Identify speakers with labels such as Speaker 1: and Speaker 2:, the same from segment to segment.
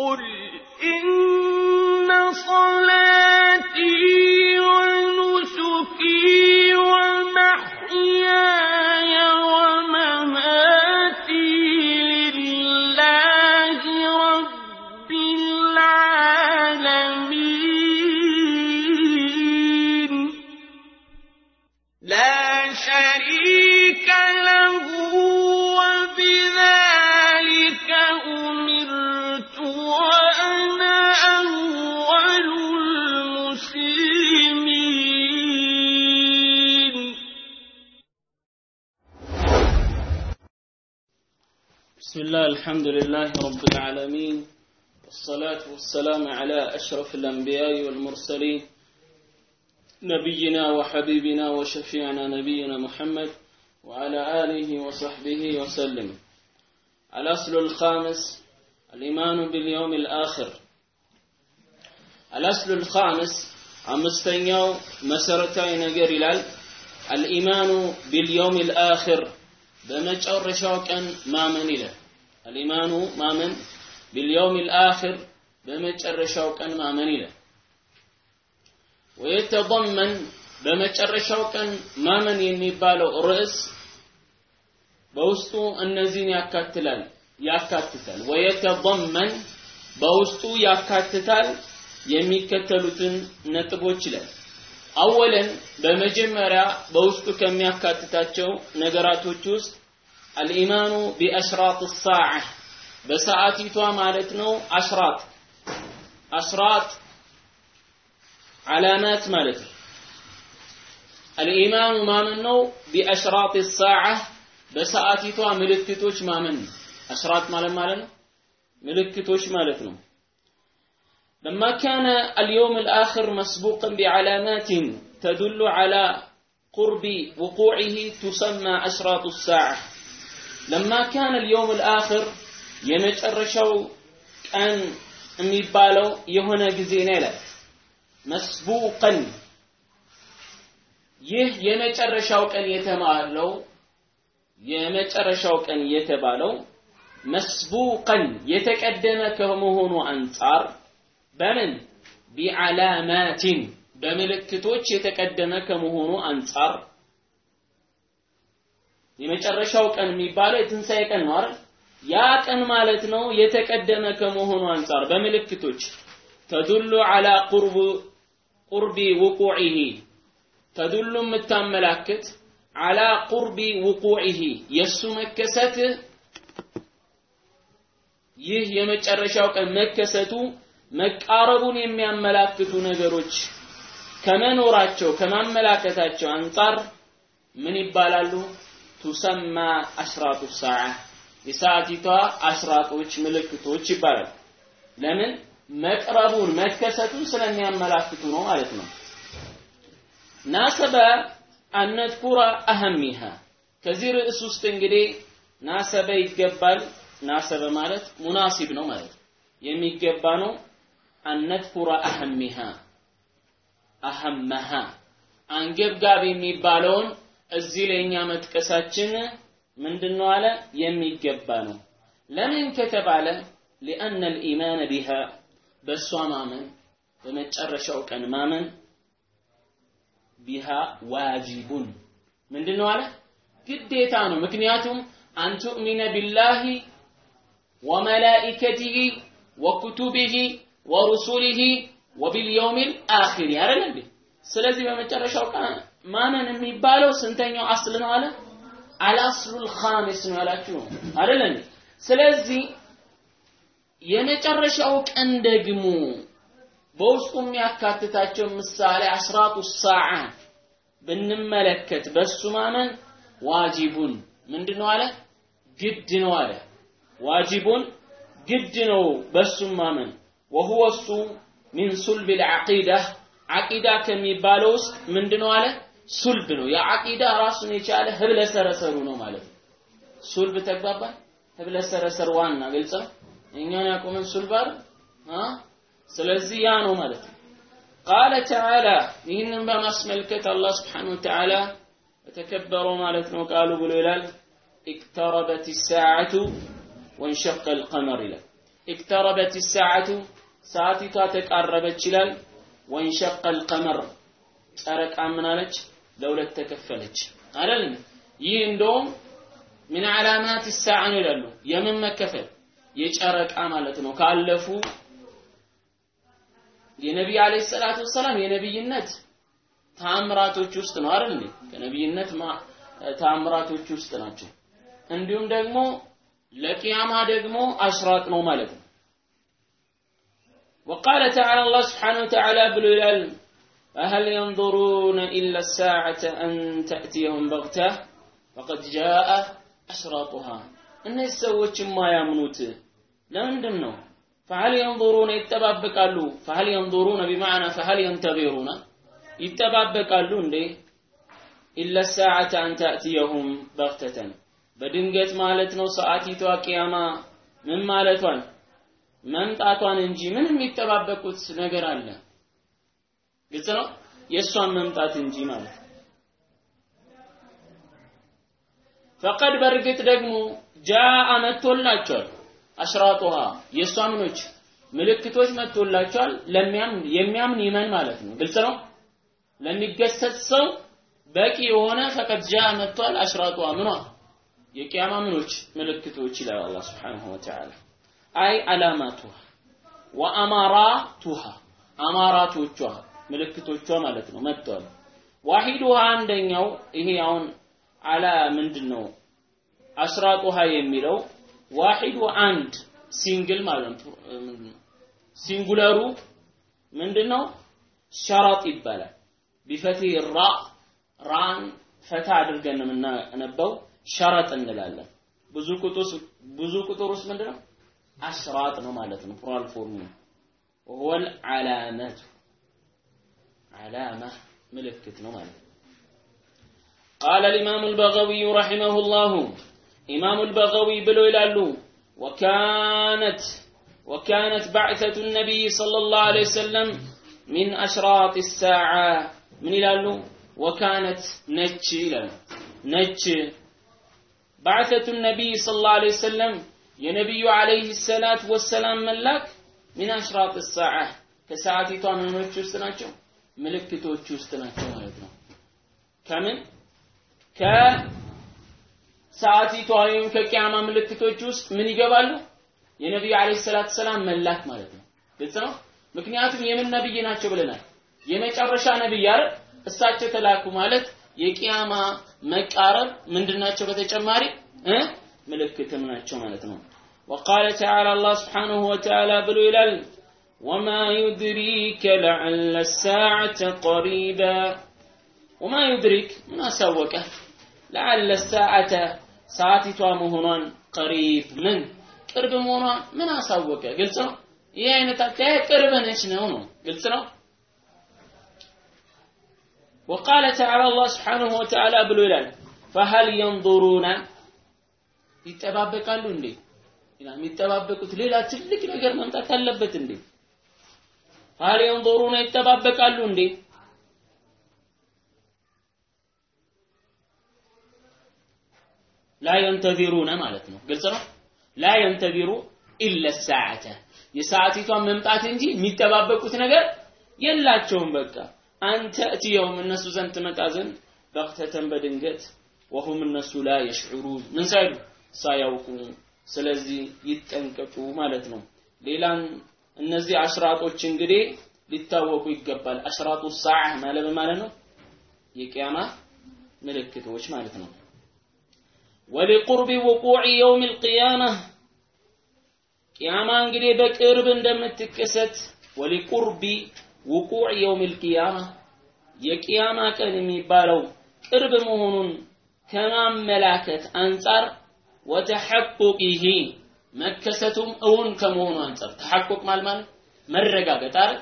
Speaker 1: قل إن
Speaker 2: الحمد لله رب العالمين والصلاة والسلام على أشرف الأنبياء والمرسلين نبينا وحبيبنا وشفيعنا نبينا محمد وعلى آله وصحبه وسلم الأصل الخامس الإيمان باليوم الآخر الأصل الخامس أمستنيو مسرتاي نجر ይላል الإيمان باليوم الآخر በመጨረሻው ቀን ማመን ይላል አልኢማኑ ማመን ቢልየውም ልአኽር በመጨረሻው ቀን ማመን ይላል። ወየተضመን በመጨረሻው ቀን ማመን የሚባለው ርዕስ በውስጡ እነዚህን ያካትላል ያካትታል። ወየተضመን በውስጡ ያካትታል የሚከተሉትን ነጥቦች ይላል። አወለን በመጀመሪያ በውስጡ ከሚያካትታቸው ነገራቶች ውስጥ አልኢማኑ ቢአሽራጥ ሳዓ በሰዓቲቷ ማለት ነው አሽራጥ አሽራጥ ዓላማት ማለት ነው አልኢማኑ ማመን ነው ቢአሽራጥ ሳዓ በሰዓቲቷ ምልክቶች ማመን ነው አሽራጥ ማለት ማለት ነው ምልክቶች ማለት ነው لما كان اليوم الآخر مسبوقا بعلامات تدل على قرب وقوعه تسمى أشراط الساعة ለማ ካነ ልየውም ልአኽር የመጨረሻው ቀን የሚባለው የሆነ ጊዜ ነው ይላል። መስቡቀን ይህ የመጨረሻው ቀን የተባለው የመጨረሻው ቀን የተባለው መስቡቀን የተቀደመ ከመሆኑ አንጻር በምን? ቢዓላማቲን በምልክቶች የተቀደመ ከመሆኑ አንጻር የመጨረሻው ቀን የሚባለው የትንሣኤ ቀን ነው አይደል? ያ ቀን ማለት ነው የተቀደመ ከመሆኑ አንጻር በምልክቶች ተዱሉ አላ ቁርብ ቁርቢ ውቁዒሂ። ተዱሉ የምታመላክት አላ ቁርቢ ውቁዒሂ። የእሱ መከሰት ይህ የመጨረሻው ቀን መከሰቱ መቃረቡን የሚያመላክቱ ነገሮች ከመኖራቸው ከማመላከታቸው አንጻር ምን ይባላሉ? ቱሰማ አሽራጡ ሰዓ የሰዓቲቷ አሽራጦች ምልክቶች ይባላሉ። ለምን? መቅረቡን መከሰቱን ስለሚያመላክቱ ነው ማለት ነው። ናሰበ አነትኩረ አህሚሃ ከዚህ ርዕስ ውስጥ እንግዲህ ናሰበ ይገባል። ናሰበ ማለት ሙናሲብ ነው ማለት የሚገባ ነው። አነትኩረ አህሚሃ አህመሃ አንገብጋቢ የሚባለውን እዚህ ላይ እኛ መጥቀሳችን ምንድን ነው አለ የሚገባ ነው። ለምን ከተባለ ሊአነ ልኢማን ቢሃ በእሷ ማመን በመጨረሻው ቀን ማመን ቢሃ ዋጂቡን ምንድን ነው አለ ግዴታ ነው። ምክንያቱም አንቱእሚነ ቢላሂ ወመላኢከቲሂ ወኩቱቢሂ ወሩሱሊሂ ወቢልየውሚል አኺር አይደል እንዴ? ስለዚህ በመጨረሻው ቀን ማመን የሚባለው ስንተኛው አስል ነው አለ? አልአስሉል ኻሚስ ነው ያላችሁ አይደል እንዴ? ስለዚህ የመጨረሻው ቀን ደግሞ በውስጡ የሚያካትታቸው ምሳሌ አሽራጡ ሰዓ ብንመለከት በሱ ማመን ዋጂቡን ምንድነው አለ? ግድ ነው አለ። ዋጂቡን ግድ ነው በሱም ማመን ወሁወ እሱ ሚን ሱልብ ልዓቂዳ ዓቂዳ ከሚባለው ውስጥ ምንድነው አለ ሱልብ ነው የዓቂዳ ራሱን የቻለ ህብለ ሰረሰሩ ነው ማለት ነው ሱልብ ተግባባል ህብለ ሰረሰር ዋና ግልጽ ነው እኛን ያቆመን ሱልብ አይደል ስለዚህ ያ ነው ማለት ነው ቃለ ተዓላ ይህንን በማስመልከት አላህ ስብሓነሁ ወተዓላ በተከበረው ማለት ነው ቃሉ ብሎ ይላል اقتربت الساعة وانشق القمر ይላል اقتربت الساعة ሰዓቲቷ ተቃረበች ይላል ወንሸቀ القمر ጨረቃ ምን አለች ለሁለት ተከፈለች አይደል ይህ እንደውም ምን ዓላማት الساعة ነው ይላሉ የምን መከፈል የጨረቃ ማለት ነው ካለፉ የነቢይ አለይሂ ሰላቱ ወሰላም የነብይነት ታምራቶች ውስጥ ነው አይደል እንዴ ከነብይነት ታምራቶች ውስጥ ናቸው እንዲሁም ደግሞ ለቂያማ ደግሞ አሽራጥ ነው ማለት ነው وقال تعالى الله سبحانه وتعالى بالولال فهل ينظرون إلا الساعة أن تأتيهم بغتة فقد جاء أشراطها እነዚህ ሰዎች የማያምኑት ለምንድን ነው فهل ينظرون ይጠባበቃሉ فهل ينظرون بمعنى فهل ينتظرون ይጠባበቃሉ እንዴ إلا الساعة أن تأتيهم بغتة በድንገት ማለት ነው ሰዓቲቷ ቂያማ ምን ማለቷን መምጣቷን እንጂ ምንም የሚጠባበቁት ነገር አለ ግልጽ ነው? የእሷን መምጣት እንጂ ማለት ፈቀድ በእርግጥ ደግሞ ጃአ መጥቶላቸዋል። አሽራጡሃ የእሷ ምኖች ምልክቶች መጥቶላቸዋል። ለሚያምን የሚያምን ይመን ማለት ነው። ግልጽ ነው? ለሚገሰጽ ሰው በቂ የሆነ ፈቀድ ጃአ መጥቷል አሽራጡሃ ምኗ? የቂያማ ምኖች ምልክቶች ይላል አላህ Subhanahu Wa አይ አላማቱሃ ወአማራቱሃ አማራቶቿ ምልክቶቿ ማለት ነው መጥተዋል። ዋሂዱሃ አንደኛው ይሄ አሁን አላ ምንድን ነው أشراطها የሚለው واحده አንድ single ማለት ነው። singular ኡ ምንድን ነው? شرط ይባላል። بفتح الراء ራን ፈታ አድርገን የምናነበው شرط እንላለን። ብዙ ቁጥር ብዙ ቁጥር ውስጥ ምንድነው? أشراط ነው ማለት ነው። plural form والعلامة علامة ملكت ነው ማለት ነው قال الإمام البغوي رحمه الله إمام البغوي بلو ይላሉ وكانت وكانت بعثة النبي صلى الله عليه وسلم من أشراط الساعة من ይላሉ وكانت ነች ይላሉ ነች بعثة النبي صلى الله عليه وسلم የነቢዩ አለይሂ ሰላት ወሰላም መላክ ሚን አሽራጥ ሰዓ ከሰዓቲቷ ምኖች ውስጥ ናቸው ምልክቶች ውስጥ ናቸው ማለት ነው ከምን ከሰዓቲቷ ወይም ከቂያማ ምልክቶች ውስጥ ምን ይገባሉ የነቢዩ አለይሂ ሰላት ሰላም መላክ ማለት ነው ግልጽ ነው ምክንያቱም የምን ነብይ ናቸው ብለናል የመጨረሻ ነብይ አይደል እሳቸው ተላኩ ማለት የቂያማ መቃረብ ምንድናቸው በተጨማሪ እ ምልክትም ናቸው ማለት ነው وقال تعالى الله سبحانه وتعالى بلو إلال وما يدريك لعل الساعة قريبا وما يدريك ما سوك لعل الساعة ساعة مهنان قريب من ቅርብ መሆኗ ምን አሳወቀ ግልጽ ነው ይህ አይነት አካሄድ ቅርብ ነች ነው ነው ግልጽ ነው وقال تعالى الله سبحانه وتعالى ብሎ ይላል فهل ينظرون ይጠባበቃሉ እንዴ ይላል የሚጠባበቁት ሌላ ትልቅ ነገር መምጣት አለበት እንዴ ሀል የንظሩና ይጠባበቃሉ እንዴ? ላ የንተዚሩነ ማለት ነው። ግልጽ ነው? ላ የንተዚሩ ኢለ ሰዓተ። የሰዓቲቷን መምጣት እንጂ የሚጠባበቁት ነገር የላቸውም። በቃ አንተ እትየውም እነሱ ዘንድ ትመጣ ዘንድ በቅተተን በድንገት ወሁም እነሱ ላ የሽዑሩን ምን ሳይሉ? ሳያውቁ። ስለዚህ ይጠንቀቁ ማለት ነው። ሌላን እነዚህ አሽራጦች እንግዲህ ሊታወቁ ይገባል። አሽራጡ ሰዓ ማለት ማለት ነው? የቂያማ ምልክቶች ማለት ነው። ወሊቁርቢ ውቁዕ የውም ልቅያማ ቂያማ እንግዲህ በቅርብ እንደምትከሰት ወሊቁርቢ ውቁዕ የውም ልቅያማ የቂያማ ቀን የሚባለው ቅርብ መሆኑን ከማመላከት አንጻር ወተሐቁቂሂ መከሰቱም እውን ከመሆኑ አንጻር ተሐቁቅ ማለት ማለት መረጋገጥ አይደል?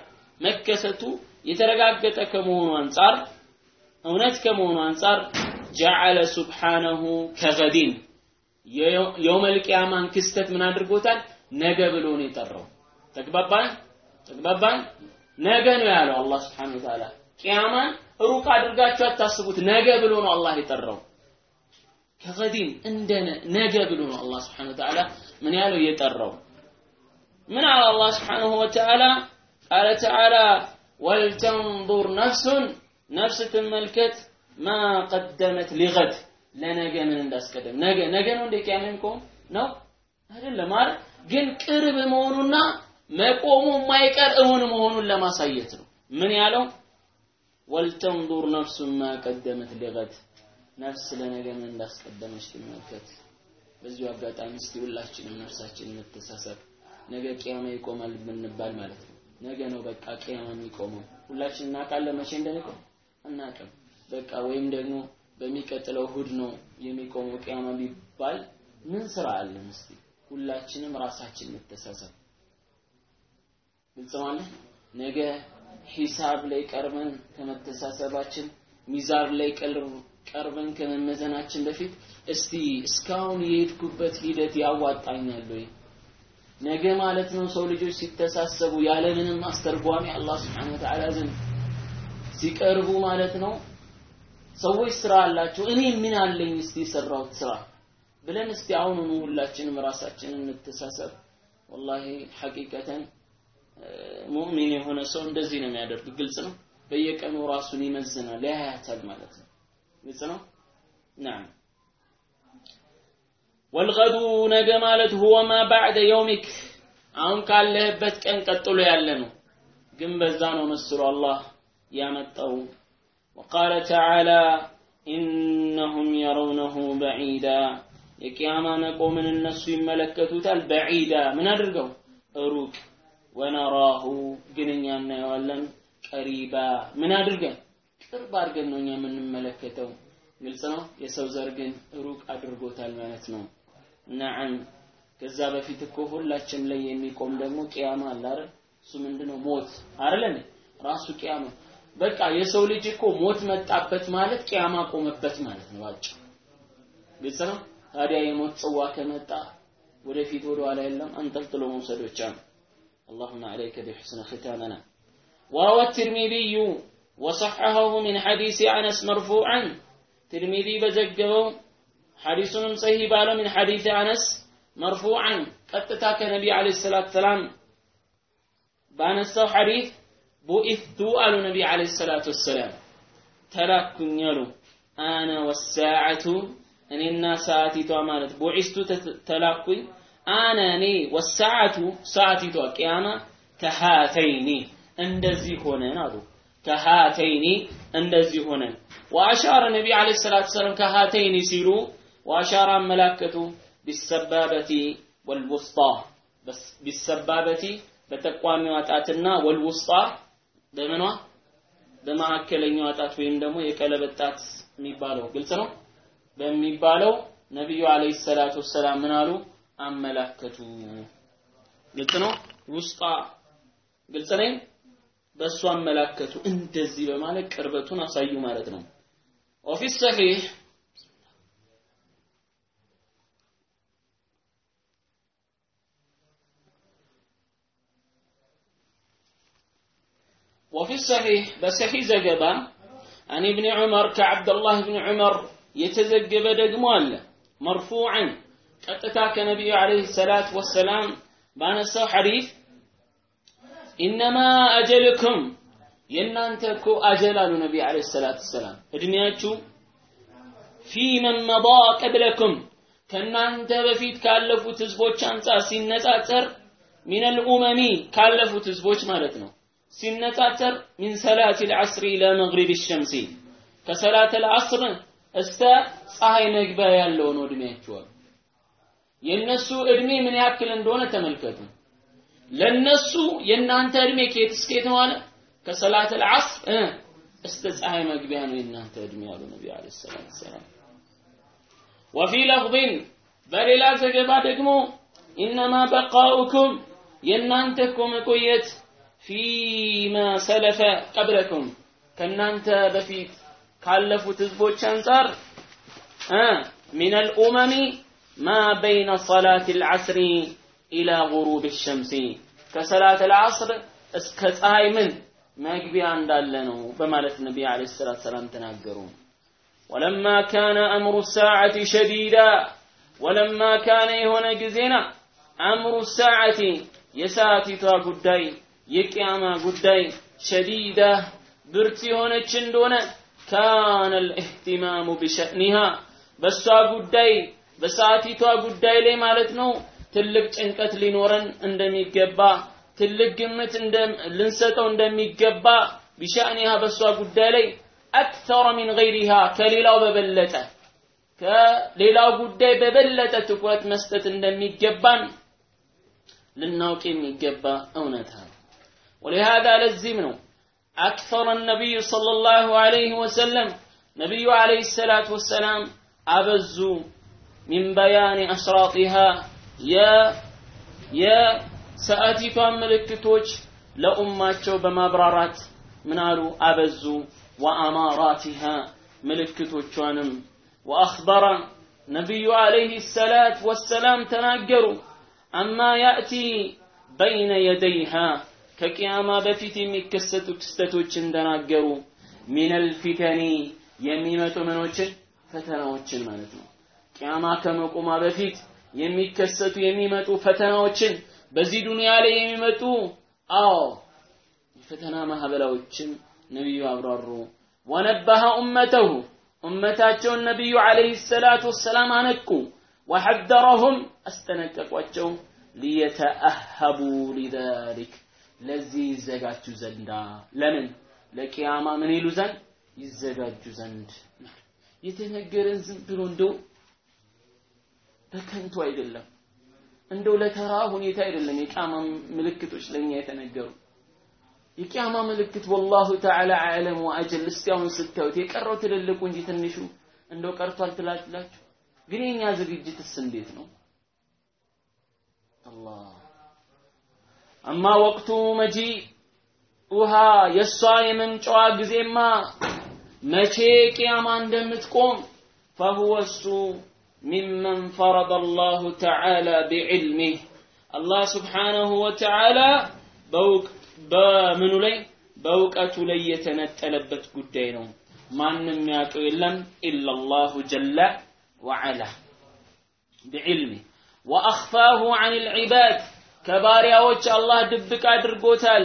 Speaker 2: መከሰቱ የተረጋገጠ ከመሆኑ አንጻር እውነት ከመሆኑ አንጻር ጀዐለ ሱብሓነሁ ከገዲን። የውመል ቂያማን ክስተት ምን አድርጎታል? ነገ ብሎ ነው የጠራው። ተግባባን? ተግባባን? ነገ ነው ያለው አላህ ስብሓነሁ ወተዓላ። ቂያማን ሩቅ አድርጋችሁ አታስቡት። ነገ ብሎ ነው አላህ የጠራው። ከገዲን እንደ ነገ ብሎ ነው አላህ ስብሓነሁ ወተዓላ ምን ያለው የጠራው ምን አለ አላህ ስብሓንሁ ወተዓላ ቃለ ተዓላ ወልተንظር ነፍሱን ነፍስ ትመልከት ማ ቀደመት ሊገድ ለነገ ምን እንዳስቀደም? ነገ ነገ ነው እንደ ቅያማ የሚቆም ነው? አይደለም አይደል? ግን ቅርብ መሆኑና መቆሙ የማይቀር እውን መሆኑን ለማሳየት ነው። ምን ያለው? ወልተንظር ነፍሱን ማ ቀደመት ሊገድ ነፍስ ለነገ ምን እንዳስቀደመች ትመልከት በዚሁ አጋጣሚ እስቲ ሁላችንም ነፍሳችን እንተሳሰብ። ነገ ቅያማ ይቆማል ብንባል ማለት ነው። ነገ ነው በቃ ቅያማ የሚቆመው። ሁላችን እናውቃለን መቼ እንደሚቆም አናውቅም። በቃ ወይም ደግሞ በሚቀጥለው እሁድ ነው የሚቆመው ቅያማ ቢባል ምን ስራ አለን እስቲ ሁላችንም ራሳችን እንተሳሰብ። ግልጽ ማለት ነገ ሂሳብ ላይ ቀርበን ከመተሳሰባችን ሚዛን ላይ ቀርበን ከመመዘናችን በፊት እስቲ እስካሁን የሄድኩበት ሂደት ያዋጣኛል ወይ? ነገ ማለት ነው ሰው ልጆች ሲተሳሰቡ ያለምንም አስተርጓሚ አላህ Subhanahu Wa Ta'ala ዘንድ ሲቀርቡ ማለት ነው ሰዎች ስራ አላቸው እኔ ምን አለኝ እስቲ የሰራሁት ስራ ብለን እስቲ አሁኑኑ ሁላችንም ራሳችንን እንተሳሰብ። ወላሂ ሐቂቀተን ሙእሚን የሆነ ሰው እንደዚህ ነው የሚያደርግ ግልጽ ነው። በየቀኑ ራሱን ይመዝናል ያያታል ማለት ነው ግልጽ ነው ናም ወልገዱ ነገ ማለት ሁወ ማ ባዕደ የውሚክ አሁን ካለህበት ቀን ቀጥሎ ያለ ነው ግን በዛ ነው መስሎ አላህ ያመጣው وقال تعالى إنهم يرونه بعيدا የቂያማ መቆምን እነሱ ይመለከቱታል በዒዳ ምን አድርገው ሩቅ ወነራሁ ግን እኛ እናየዋለን ቀሪባ ምን አድርገን ቅርብ አድርገን ነው እኛ የምንመለከተው ግልጽ ነው የሰው ዘር ግን ሩቅ አድርጎታል ማለት ነው ነዓም ከዛ በፊት እኮ ሁላችን ላይ የሚቆም ደግሞ ቅያማ አለ አይደል እሱ ምንድነው ሞት አይደል ራሱ ቅያማ በቃ የሰው ልጅ እኮ ሞት መጣበት ማለት ቅያማ ቆመበት ማለት ነው ባጭ ግልጽ ነው ታዲያ የሞት ጽዋ ከመጣ ወደፊት ወደ ኋላ የለም አንጠልጥሎ መውሰድ ብቻ ነው اللهم عليك بحسن ختامنا وروى الترمذي ወሰሐሁ ሚን ሐዲስ አነስ መርፉዓን ትርሚዚ በዘገበው ሐዲሱንም ሰሂህ ባለው ሚን ሐዲስ አነስ መርፉዓን ቀጥታ ከነቢይ ዓለይሂ ሰላቱ ሰላም ባነሳው ሐዲስ ቡኢቱ አሉ ነቢይ ዓለይሂ ሰላቱ ወሰላም ተላኩኝ አሉ አነ ወሳዓቱ እኔና ሰዓቲቷ ማለት ቡዒስቱ ተላኩኝ አነ እኔ ወሰዓቱ ሰዓቲቷ ቅያማ ከሃተይኒ እንደዚህ ሆነን አሉ ከሃተይኒ እንደዚህ ሆነን ወአሻረ ነቢ አለ ሰላት ሰላም ከሃተይኒ ሲሉ ወአሻረ አመላከቱ ቢሰባበቲ ወልውስጣ ቢሰባበቲ በጠቋሚዋ ጣትና ወልውስጣ በምኗ? በመካከለኛዋ ጣት ወይም ደግሞ የቀለበት ጣት የሚባለው ግልጽ ነው? በሚባለው ነቢዩ አለይሂ ሰላቱ ወሰላም ምን አሉ? አመላከቱ። ግልጽ ነው? ውስጣ ግልጽ ነኝ በእሱ አመላከቱ እንደዚህ በማለት ቅርበቱን አሳዩ ማለት ነው ወፊ ሰሒህ وفي الصحيح بصحيح زجبا عن ابن عمر كعبد الله بن عمر የተዘገበ ደግሞ አለ መርፉዓን ቀጥታ ከነቢዩ አለይሂ ሰላት ወሰላም ባነሳው ሐዲስ ኢነማ አጀልኩም የእናንተ እኮ አጀል አሉ ነቢ አለይሂ ሰላት ወሰላም። እድሜያችሁ ፊ መን መዳ ቀብለኩም ከእናንተ በፊት ካለፉት ህዝቦች አንጻር ሲነጻጸር ሚነል ኡመሚ ካለፉት ህዝቦች ማለት ነው። ሲነጻጸር ሚን ሰላት ልዓስሪ ኢላ መግሪብ ሸምሲ ከሰላት ልዓስር እስተ ፀሐይ መግቢያ ያለው ነው እድሜያቸዋል የነሱ እድሜ ምን ያክል እንደሆነ ተመልከቱ ለነሱ የእናንተ እድሜ ከየት እስከ የት ነው ከሰላት አልዓስር እስከ ፀሐይ መግቢያ ነው የእናንተ እድሜ አሉ ነቢዩ አለይሂ ሰላቱ ሰላም። ወፊ ለፍዝን በሌላ ዘገባ ደግሞ ኢነማ በቃኡኩም የእናንተ እኮ መቆየት ፊማ ሰለፈ ቀብለኩም ከእናንተ በፊት ካለፉት ህዝቦች አንጻር ሚነል ኡመሚ ማ በይነ ሰላት አልዓስሪ ኢላ ጉሩብ ሸምሲ ከሰላት አልዓስር እስከ ፀሐይ ምን መግቢያ እንዳለ ነው በማለት ነቢ አለይሂ ሰላቱ ሰላም ተናገሩ። ወለማ ካነ አምሩ ሰዓቲ ሸዲዳ ወለማ ካነ የሆነ ጊዜና አምሩ ሰዓቲ የሰዓቲቷ ጉዳይ የቅያማ ጉዳይ ሸዲዳ ብርት የሆነች እንደሆነ ካነ ልእህትማሙ ቢሸእኒሃ በእሷ ጉዳይ በሰዓቲቷ ጉዳይ ላይ ማለት ነው ትልቅ ጭንቀት ሊኖረን እንደሚገባ ትልቅ ግምት ልንሰጠው እንደሚገባ ቢሻእኒሃ በእሷ ጉዳይ ላይ አክተረ ሚን ገይሪሃ ከሌላው በበለጠ ከሌላው ጉዳይ በበለጠ ትኩረት መስጠት እንደሚገባን ልናውቅ የሚገባ እውነታ ነው። ولهذا ለዚህም ነው أكثر النبي صلى الله عليه وسلم نبي عليه الصلاة والسلام አበዙ من بيان أشراطها يا يا ساتيتو املكتوچ لاماچو بمبرارات منالو ابزو واماراتها ملكتوچوانم واخبر نبي عليه الصلاه والسلام تناجروا اما ياتي بين يديها كقياما بفيتي ميكستو كستوچ اندناجروا من الفتن يميمتو منوچ فتناوچن معناتنو قياما كمقوما بفيتي የሚከሰቱ የሚመጡ ፈተናዎችን በዚህ ዱንያ ላይ የሚመጡ አዎ የፈተና ማህበላዎችን ነቢዩ አብራሩ። ወነበሀ ኡመተሁ ኡመታቸውን ነቢዩ ዓለይሂ ሰላቱ ወሰላም አነቁ። ወሐደረሁም አስጠነቀቋቸው። ሊየተአሀቡ ሊዛሊክ ለዚህ ይዘጋጁ ዘንዳ። ለምን? ለቅያማ ምን ይሉ ዘንድ? ይዘጋጁ ዘንድ። የተነገረን ዝም ብሎ እንደው በከንቱ አይደለም። እንደው ለተራ ሁኔታ አይደለም የቂያማ ምልክቶች ለኛ የተነገሩ። የቂያማ ምልክት ወላሁ ተዓላ አዕለም ወአጀል እስቲ ስታዩት የቀረው ትልልቁ እንጂ ትንሹ እንደው ቀርቷል ትላላችሁ? ግን የኛ ዝግጅትስ እንዴት ነው? አማ ወቅቱ መጂ ውሃ የእሷ የመምጫዋ ጊዜማ መቼ ቅያማ እንደምትቆም? ፈሁወ እሱ ሚመን ፈረደ አላሁ ተዓላ ቢዕልሚህ አላህ ስብሓነሁ ወተዓላ በምኑ ላይ በእውቀቱ ላይ የተነጠለበት ጉዳይ ነው ማንም ያውቀው የለም ኢላላሁ ጀለ ወዓላ ቢዕልሚህ ወአኽፋሁ ዐን ልዕባድ ከባሪያዎች አላህ ድብቅ አድርጎታል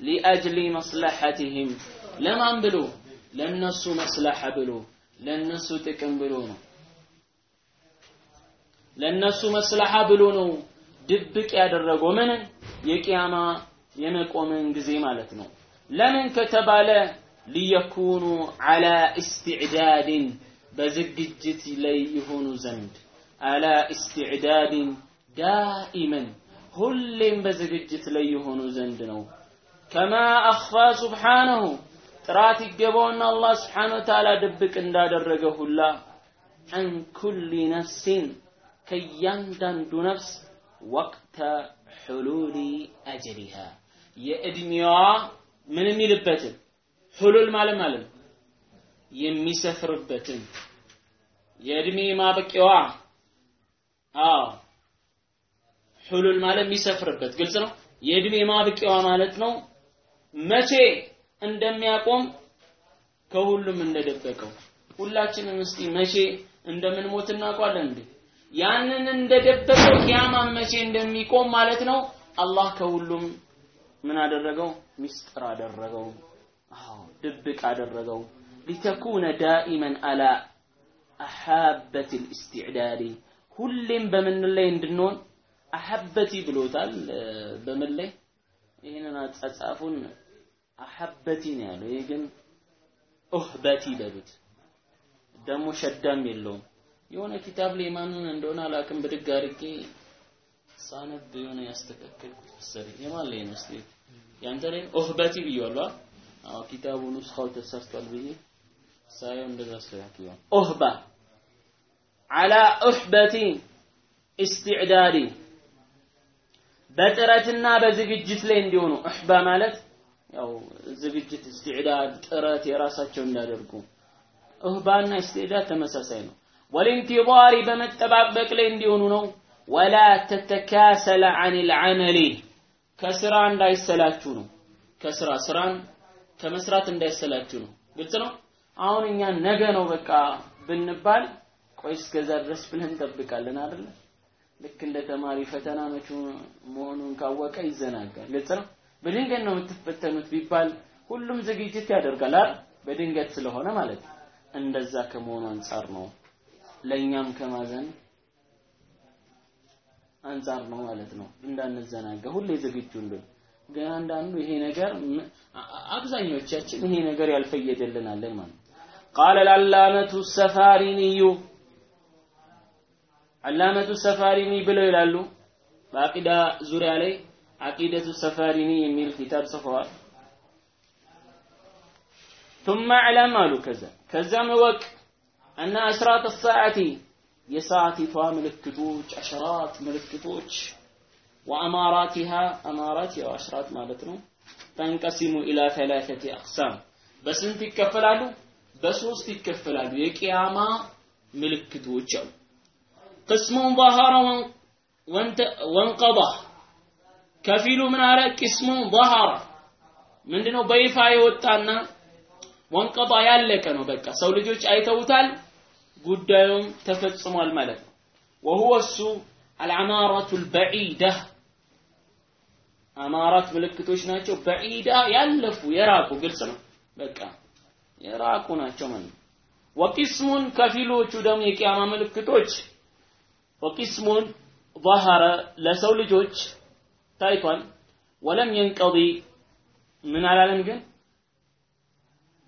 Speaker 2: ሊአጅሊ መስለሐትህም ለማን ብሎ ለነሱ መስለሐ ብሎ ለነሱ ጥቅም ብሎ ነው ለነሱ መስለሐ ብሎ ነው ድብቅ ያደረገው። ምን? የቂያማ የመቆምን ጊዜ ማለት ነው። ለምን ከተባለ ሊየኩኑ አላ እስትዕዳድን በዝግጅት ላይ የሆኑ ዘንድ አላ እስትዕዳድን ዳኢመን ሁሌም በዝግጅት ላይ የሆኑ ዘንድ ነው። ከማ አኽፋ ሱብሓነሁ ጥራት ይገባውና አላህ ስብሓነ ወተዓላ ድብቅ እንዳደረገ ሁላ አን ኩሊ ነፍሲን ከእያንዳንዱ ነፍስ ወቅተ ሕሉሊ አጀሊሃ የእድሜዋ ምን የሚልበትን ሕሉል ማለት ማለት ነው። የሚሰፍርበትን የእድሜ ማበቂያዋ አዎ ሕሉል ማለት የሚሰፍርበት ግልጽ ነው። የእድሜ ማብቂያዋ ማለት ነው። መቼ እንደሚያቆም ከሁሉም እንደደበቀው። ሁላችንም እስቲ መቼ እንደምንሞት እናውቃለን እንዴ ያንን እንደደበቀው ቂያማ መቼ እንደሚቆም ማለት ነው? አላህ ከሁሉም ምን አደረገው? ሚስጥር አደረገው። አዎ ድብቅ አደረገው። ሊተኩነ ዳኢመን አላ አሐበት ልእስትዕዳድ ሁሌም በምን ላይ እንድንሆን አሐበቲ ብሎታል። በምን ላይ? ይህንን አጻጻፉን አሐበቲ ነው ያለው። ይህ ግን ኡህበቲ በሉት። ደግሞ ሸዳም የለውም የሆነ ኪታብ ላይ ማንን እንደሆነ አላውቅም። ብድግ አድርጌ ሳነብ የሆነ ያስተካከልኩት መሰለኝ። የማን ላይ ነው እስቲ ያንተ ላይ? ኦህበቲ ብየዋለሁ አዎ። ኪታቡ ኑስኻው ተሰርቷል ብዬ ሳየው እንደዛ አስተካክየዋል أهبة على أهبة الاستعداد። በጥረትና በዝግጅት ላይ እንዲሆኑ። أهبة ማለት ያው ዝግጅት استعداد ጥረት የራሳቸው እንዳደርጉ። أهبة ና استعداد ተመሳሳይ ነው። والانتظار በመጠባበቅ ላይ እንዲሆኑ ነው። ولا تتكاسل عن العمل ከስራ እንዳይሰላችሁ ነው። ከስራ ስራን ከመስራት እንዳይሰላችሁ ነው። ግልጽ ነው። አሁን እኛ ነገ ነው በቃ ብንባል ቆይ እስከዛ ድረስ ብለን እንጠብቃለን አይደለ? ልክ እንደ ተማሪ ፈተና መቹ መሆኑን ካወቀ ይዘናጋል። ግልጽ ነው። በድንገት ነው የምትፈተኑት ቢባል ሁሉም ዝግጅት ያደርጋል አይደል? በድንገት ስለሆነ ማለት ነው። እንደዛ ከመሆኑ አንጻር ነው ለእኛም ከማዘን አንጻር ነው ማለት ነው። እንዳንዘናጋ ሁሌ ዝግጁ እንድን ግን አንዳንዱ ይሄ ነገር አብዛኞቻችን ይሄ ነገር ያልፈየደልናለን ማለት ነው። قال العلامة السفاريني علامة السفاريني ብለው ይላሉ በአቂዳ ዙሪያ ላይ አቂደቱ ሰፋሪኒ የሚል ኪታብ ጽፈዋል። ثم اعلم አሉ ከዛ ከዛም እወቅ እና አሽራት ሰዓቲ የሰዓቲቷ ምልክቶች አሽራት ምልክቶች ወአማራቲሃ አማራት ያው አሽራት ማለት ነው። ተንቀሲሙ ኢላ ተላተቲ አቅሳም በስንት ይከፈላሉ? በሶስት ይከፈላሉ። የቂያማ ምልክቶች አሉ። ቅስሙ ظهر ወንቀባ ከፊሉ ምን አለ? ቅስሙን ظهر ምንድነው? በይፋ የወጣና ወንቀባ ያለቀ ነው። በቃ ሰው ልጆች አይተውታል። ጉዳዩም ተፈጽሟል ማለት ነው። وهو እሱ አልዓማራቱ ልበዒዳ። አማራት ምልክቶች ናቸው። በዒዳ ያለፉ የራቁ ግልጽ ነው። በቃ የራቁ ናቸው ማለት ነው። ወቂስሙን ከፊሎቹ ደግሞ የቅያማ ምልክቶች። ወቂስሙን ظهر ለሰው ልጆች ታይቷል። ወለም የንቀዲ ምን አላለም ግን?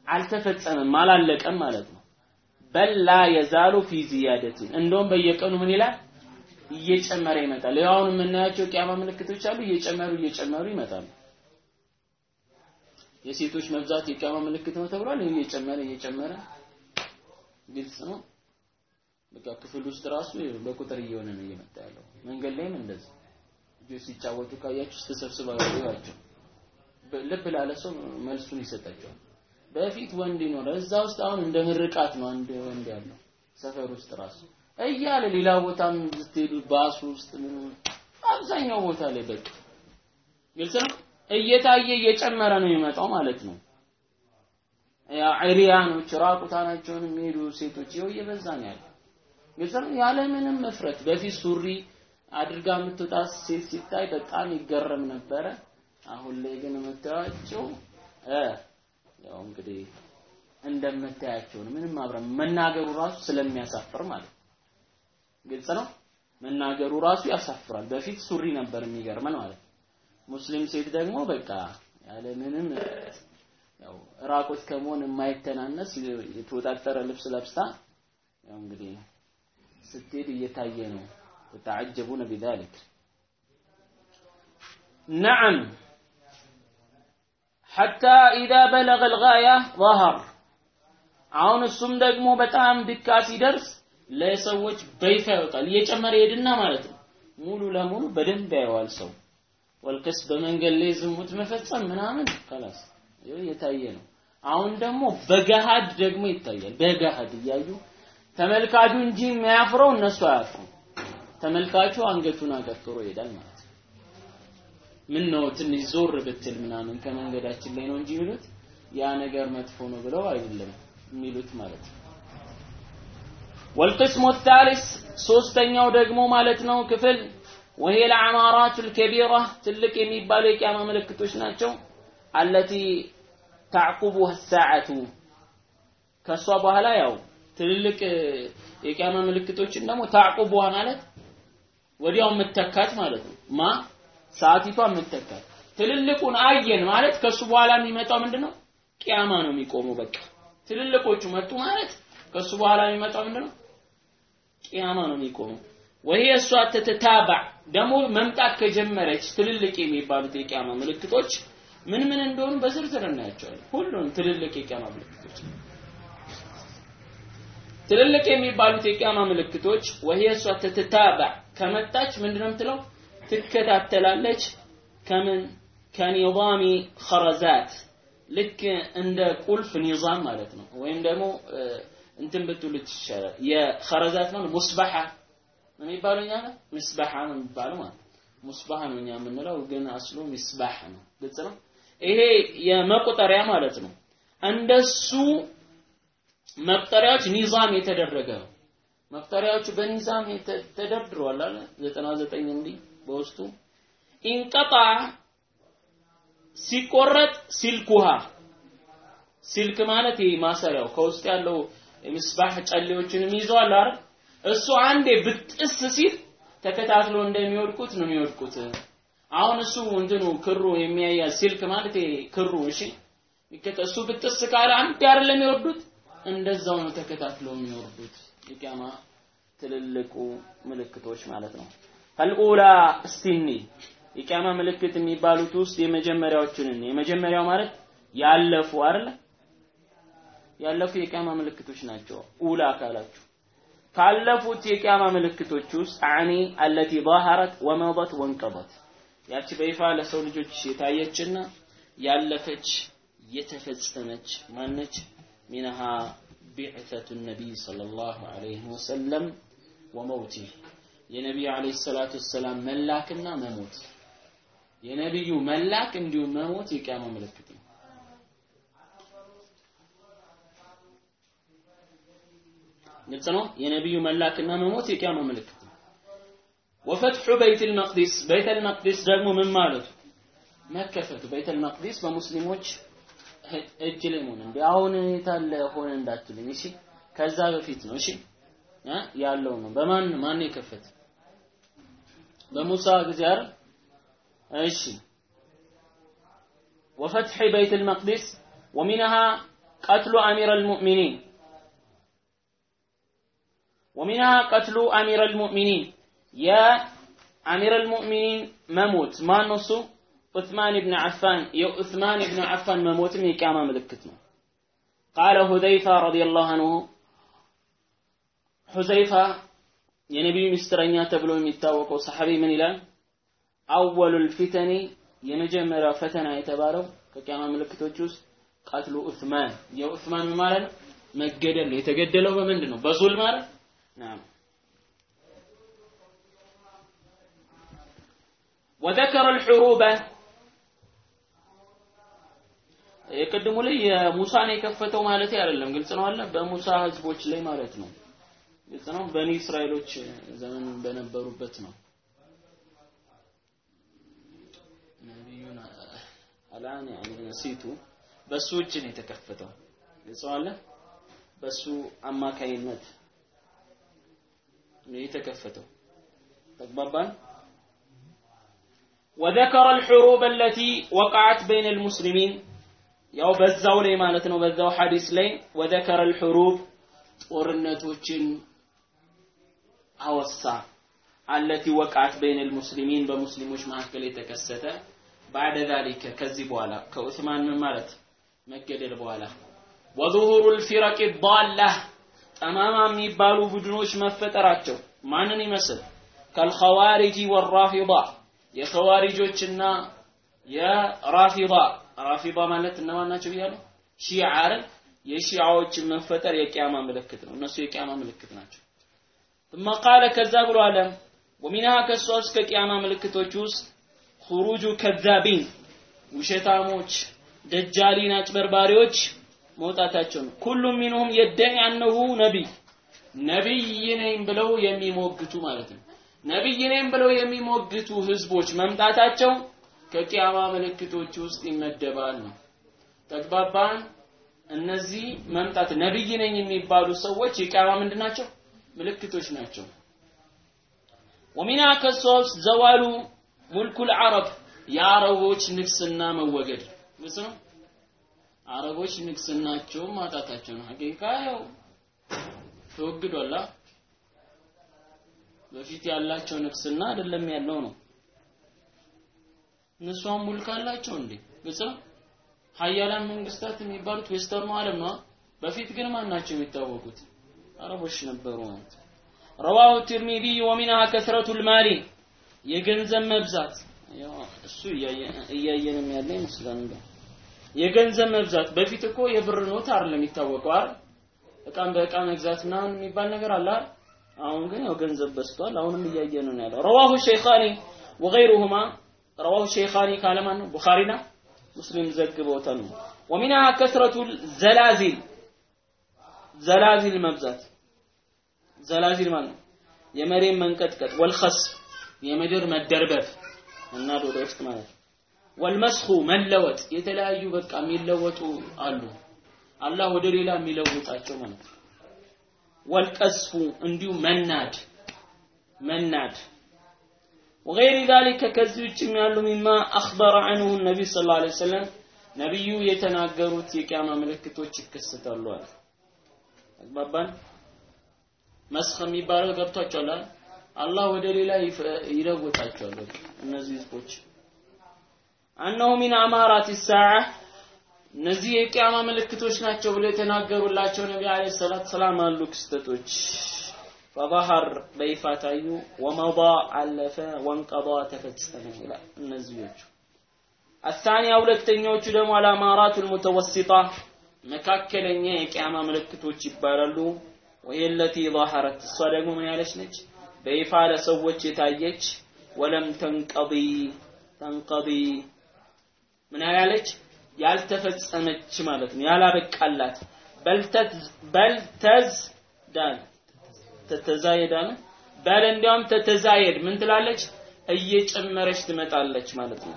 Speaker 2: አልተፈጸመም አላለቀም ማለት ነው። በል ላ የዛሉ ፊ ዚያደትን እንደውም በየቀኑ ምን ይላል እየጨመረ ይመጣል። ያው አሁን የምናያቸው ቂያማ ምልክቶች አሉ እየጨመሩ እየጨመሩ ይመጣሉ። የሴቶች መብዛት የቂያማ ምልክት ነው ተብሏል። እየጨመረ እየጨመረ ግልጽ ነው። በቃ ክፍል ውስጥ ራሱ በቁጥር እየሆነ ነው እየመጣ ያለው። መንገድ ላይም እንደዚህ ልጆች ሲጫወቱ ካያችሁ ተሰብስበው ያዩዋቸው። ልብ ላለ ሰው መልሱን ይሰጣቸዋል። በፊት ወንድ ይኖራል። እዛ ውስጥ አሁን እንደ ምርቃት ነው አንድ ወንድ ያለው ሰፈር ውስጥ ራሱ እያለ ሌላ ቦታም ስትሄዱ ባሱ ውስጥ ምን አብዛኛው ቦታ ላይ በቃ ግልጽ ነው። እየታየ እየጨመረ ነው የሚመጣው ማለት ነው። ያ ዒሪያኖች ራቁታናቸውን የሚሄዱ ሴቶች ይኸው እየበዛ ነው ያለው። ግልጽ ነው። ያለ ምንም መፍረት በፊት ሱሪ አድርጋ የምትወጣ ሴት ሲታይ በጣም ይገረም ነበረ። አሁን ላይ ግን የምታያቸው ያው እንግዲህ እንደምታያቸው ምንም አብረን መናገሩ ራሱ ስለሚያሳፍር ማለት ግልጽ ነው። መናገሩ ራሱ ያሳፍራል። በፊት ሱሪ ነበር የሚገርመን ማለት ሙስሊም ሴት ደግሞ በቃ ያለ ምንም ያው ራቆት ከመሆን የማይተናነስ የተወጣጠረ ልብስ ለብሳ ያው እንግዲህ ስትሄድ እየታየ ነው። ተተዓጀቡነ ቢዛሊክ ነዓም ሐታ ኢዛ በለገ ልጋያ ظهር አሁን እሱም ደግሞ በጣም ድካ ሲደርስ ለሰዎች በይፋ ያወጣል። እየጨመረ ሄድና ማለት ነው። ሙሉ ለሙሉ በደንብ ያየዋል ሰው። ወልቅስ በመንገድ ላይ ዝሙት መፈጸም ምናምን ከላስ የታየ ነው። አሁን ደግሞ በገሃድ ደግሞ ይታያል። በገሃድ እያዩ ተመልካቹ እንጂ የሚያፍረው እነሱ አያፍሩም። ተመልካቹ አንገቱን አቀርቅሮ ይሄዳል ማለት ምን ነው ትንሽ ዞር ብትል ምናምን ከመንገዳችን ላይ ነው እንጂ የሚሉት ያ ነገር መጥፎ ነው ብለው አይደለም የሚሉት ማለት ነው። والقسم الثالث ሶስተኛው ደግሞ ማለት ነው ክፍል وهي العمارات الكبيرة ትልቅ የሚባሉ የቂያማ ምልክቶች ናቸው التي تعقبها الساعة ከሷ በኋላ ያው ትልልቅ የቂያማ ምልክቶችን ደግሞ ታዕቁቡሃ ማለት ወዲያው የምተካት ማለት ነው ማ ሰዓቲቷ የምተካት ትልልቁን አየን ማለት ከሱ በኋላ የሚመጣው ምንድነው? ቂያማ ነው የሚቆመው በቃ። ትልልቆቹ መጡ ማለት ከሱ በኋላ የሚመጣው ምንድነው? ቂያማ ነው የሚቆመው። ወይ እሷ ተተታባዕ ደግሞ መምጣት ከጀመረች ትልልቅ የሚባሉት የቂያማ ምልክቶች ምን ምን እንደሆኑ በዝርዝር እናያቸዋለን። ሁሉም ትልልቅ የቂያማ ምልክቶች። ትልልቅ የሚባሉት የቂያማ ምልክቶች ወይ እሷ ተተታባዕ ከመጣች ምንድነው የምትለው ትከታተላለች ከምን? ከኒዛሚ ኸረዛት። ልክ እንደ ቁልፍ ኒዛም ማለት ነው። ወይም ደግሞ እንትን ብትሉት ይሻላል። የኸረዛት ነው የሚባለው እኛ ጋር? ምስባሐ ነው የሚባለው ማለት ሙስባሐ ነው እኛ የምንለው ግን አስሉ ምስባሕ ነው። ግልጽ ነው? ይሄ የመቁጠሪያ ማለት ነው። እንደሱ መቁጠሪያዎች ኒዛም የተደረገ ነው። መቁጠሪያዎቹ በኒዛም ተደርድረዋል አለ 99 እንዲህ በውስጡ ኢንቀጣ ሲቆረጥ ሲልኩሃ ሲልክ ማለት ይሄ ማሰሪያው ከውስጥ ያለው ምስባህ ጨሌዎችንም ይዘዋል አይደል እሱ አንዴ ብጥስ ሲል ተከታትሎ እንደሚወድቁት ነው የሚወድቁት አሁን እሱ እንትኑ ክሩ የሚያያዝ ሲልክ ማለት ክሩ እሺ እሱ ብጥስ ካለ አንድ አይደለም የሚወርዱት እንደዛው ነው ተከታትለው የሚወርዱት የቂያማ ትልልቁ ምልክቶች ማለት ነው ፈልኡላ እስቲኒ የቂያማ ምልክት የሚባሉት ውስጥ የመጀመሪያዎቹን የመጀመሪያው ማለት ያለፉ አይደለ ያለፉ የቂያማ ምልክቶች ናቸው ኡላ ካላችሁ ካለፉት የቂያማ ምልክቶች ውስጥ አኒ አለቲ ظهرت ومضت وانقضت ያቺ በይፋ ለሰው ልጆች የታየችና ያለፈች የተፈጸመች ማነች ሚንሃ ቢዕተቱ ነቢይ ሰለላሁ ዐለይሂ ወሰለም ወመውቲህ የነቢዩ ዐለይሂ ሰላቱ ወሰላም መላክና መሞት። የነቢዩ መላክ እንዲሁም መሞት የቂያማ ምልክት ነው። ግልጽ ነው? የነቢዩ መላክና መሞት የቂያማ ምልክት ነው። ወፈትሑ በይት ልመቅዲስ በይት ልመቅዲስ ደግሞ ምን ማለቱ መከፈቱ በይት ልመቅዲስ በሙስሊሞች እጅ ላይ መሆን እንዲ አሁን የታለ ሆነ እንዳትሉኝ። እሺ ከዛ በፊት ነው። እሺ ያለው ነው። በማን ማን የከፈተ በሙሳ ጊዜ አይደል እሺ وفتح بيت المقدس ومنها قتل أمير المؤمنين ومنها قتل أمير المؤمنين يا أمير المؤمنين مموت ما نصو عثمان بن عفان يا عثمان بن عفان مموت من كاما ملكتنا قال هذيفة رضي الله عنه حذيفة የነቢዩ ሚስጥረኛ ተብሎ የሚታወቀው ሰሐቢ ምን ይላል አወሉ ልፊተኒ የመጀመሪያው ፈተና የተባለው ከቂያማ ምልክቶች ውስጥ ቀትሉ ዑስማን የዑስማን ማለት ነው መገደል ነው የተገደለው በምንድን ነው በዙል ማለት ናም وذكر الحروب የቅድሙ ላይ የሙሳን የከፈተው ማለት አይደለም ግልጽ ነው አለ በሙሳ ህዝቦች ላይ ማለት ነው ግልጽ ነው በኒ እስራኤሎች ዘመን በነበሩበት ነው ነቢዩን አላን ያኒ ነሲቱ በሱ እጅ ነው የተከፈተው ግልጽ ነው አለ በሱ አማካይነት ነው የተከፈተው ተግባባን وذكر الحروب التي وقعت بين المسلمين ያው በዛው ላይ ማለት ነው በዛው ሐዲስ ላይ وذكر الحروب ጦርነቶችን አወሳ አለቲ ወቃት በይን ልሙስሊሚን በሙስሊሞች መካከል የተከሰተ። ባዕደ ዛሊከ ከዚህ በኋላ ከዑስማን ምን ማለት? መገደል በኋላ። ወዙሁሩ ልፊረቂ ባላ ጠማማ የሚባሉ ቡድኖች መፈጠራቸው ማንን ይመስል? ከልኸዋሪጂ ወራፊባ የኸዋሪጆችና የራፊባ ራፊባ ማለት እነማን ናቸው ብያለሁ ሺዓ የሺዓዎችን መፈጠር የቅያማ ምልክት ነው። እነሱ የቅያማ ምልክት ናቸው። ثم قال ከዛ ብሎ አለ ومنها ከሷስ ከቂያማ ምልክቶች ውስጥ خروج كذابين ውሸታሞች ደጃሊን አጭበርባሪዎች መውጣታቸው ነው ኩሉም ሚንሁም የደኝ አነሁ ነቢይ ነቢይ ነኝ ብለው የሚሞግቱ ማለት ነው ነቢይ ነኝ ብለው የሚሞግቱ ህዝቦች መምጣታቸው ከቂያማ ምልክቶች ውስጥ ይመደባል ነው ተግባባን እነዚህ መምጣት ነቢይ ነኝ የሚባሉ ሰዎች የቂያማ ምንድን ናቸው ምልክቶች ናቸው። ወሚና ከሶስ ዘዋሉ ሙልኩል አረብ የአረቦች ንግስና መወገድ። ግልጽ ነው? አረቦች ንግስናቸው ማጣታቸው ነው። ሀቂቃ ያው ተወግዷላ በፊት ያላቸው ንግስና አይደለም ያለው ነው። እነሷም ሙልክ አላቸው እንዴ? ግልጽ ነው? ሀያላን መንግስታት የሚባሉት ዌስተርኑ ዓለም ነው። በፊት ግን ማን የሚታወቁት አረቦች ነበሩ ማለት ረዋሁ ትርሚዚ ወሚንሃ ከስረቱ ልማሊ የገንዘብ መብዛት። እሱ እያየንም ያለ ይመስላል እንደው የገንዘብ መብዛት። በፊት እኮ የብር ኖት አይደለም የሚታወቀው አይደል? እቃም በእቃ መግዛት ምናምን የሚባል ነገር አለ አሁን ግን ያው ገንዘብ በዝቷል። አሁንም እያየን ነው ያለው። ረዋሁ ሸይኻኒ ወገይሩሁማ ረዋሁ ሸይኻኒ ካለ ማን ነው? ቡኻሪና ሙስሊም ዘግበውታል ነው። ወሚንሃ ከስረቱ ዘላዚል ዘላዚል መብዛት ዘላዚል ማለት ነው። የመሬት መንቀጥቀጥ ወልኸስ የምድር መደርበብ እና ወደ ውስጥ ማለት ወልመስኹ መለወጥ የተለያዩ በቃ የሚለወጡ አሉ። አላህ ወደ ሌላ የሚለውጣቸው ማለት ወልቀስፉ እንዲሁም መናድ መናድ ወገይሪ ዛሊከ ከዚህ ውጭም ያሉ ሚማ አኽበረ አንሁ ነቢይ ሰለላሁ ዐለይሂ ወሰለም ነቢዩ የተናገሩት የቂያማ ምልክቶች ይከሰታሉ አለ። አግባባን? መስኽ የሚባለው ገብቷቸዋል። አላህ ወደ ሌላ ይለውጣቸዋል። እነዚህ ህዝቦች አነሁ ሚን አማራት ሰዓ እነዚህ የቅያማ ምልክቶች ናቸው ብሎ የተናገሩላቸው ነቢ አለይሂ ሰላት ሰላም አሉ ክስተቶች ፈባህር በይፋ ታዩ፣ ወመባ አለፈ፣ ወንቀባ ተፈጸመ ይላል። እነዚህዎቹ አሳኒያ ሁለተኛዎቹ ደግሞ አልአማራቱል ሙተወሲጣ መካከለኛ የቅያማ ምልክቶች ይባላሉ። ወየለቲ ظهرت እሷ ደግሞ ምን ያለች ነች? በይፋ ለሰዎች የታየች ወለም ተንቀቢ ተንቀቢ ምን ያለች ያልተፈጸመች ማለት ነው ያላበቃላት። በልተዝ በልተዝ ዳል በል እንዲያውም ተተዛየድ ምን ትላለች? እየጨመረች ትመጣለች ማለት ነው።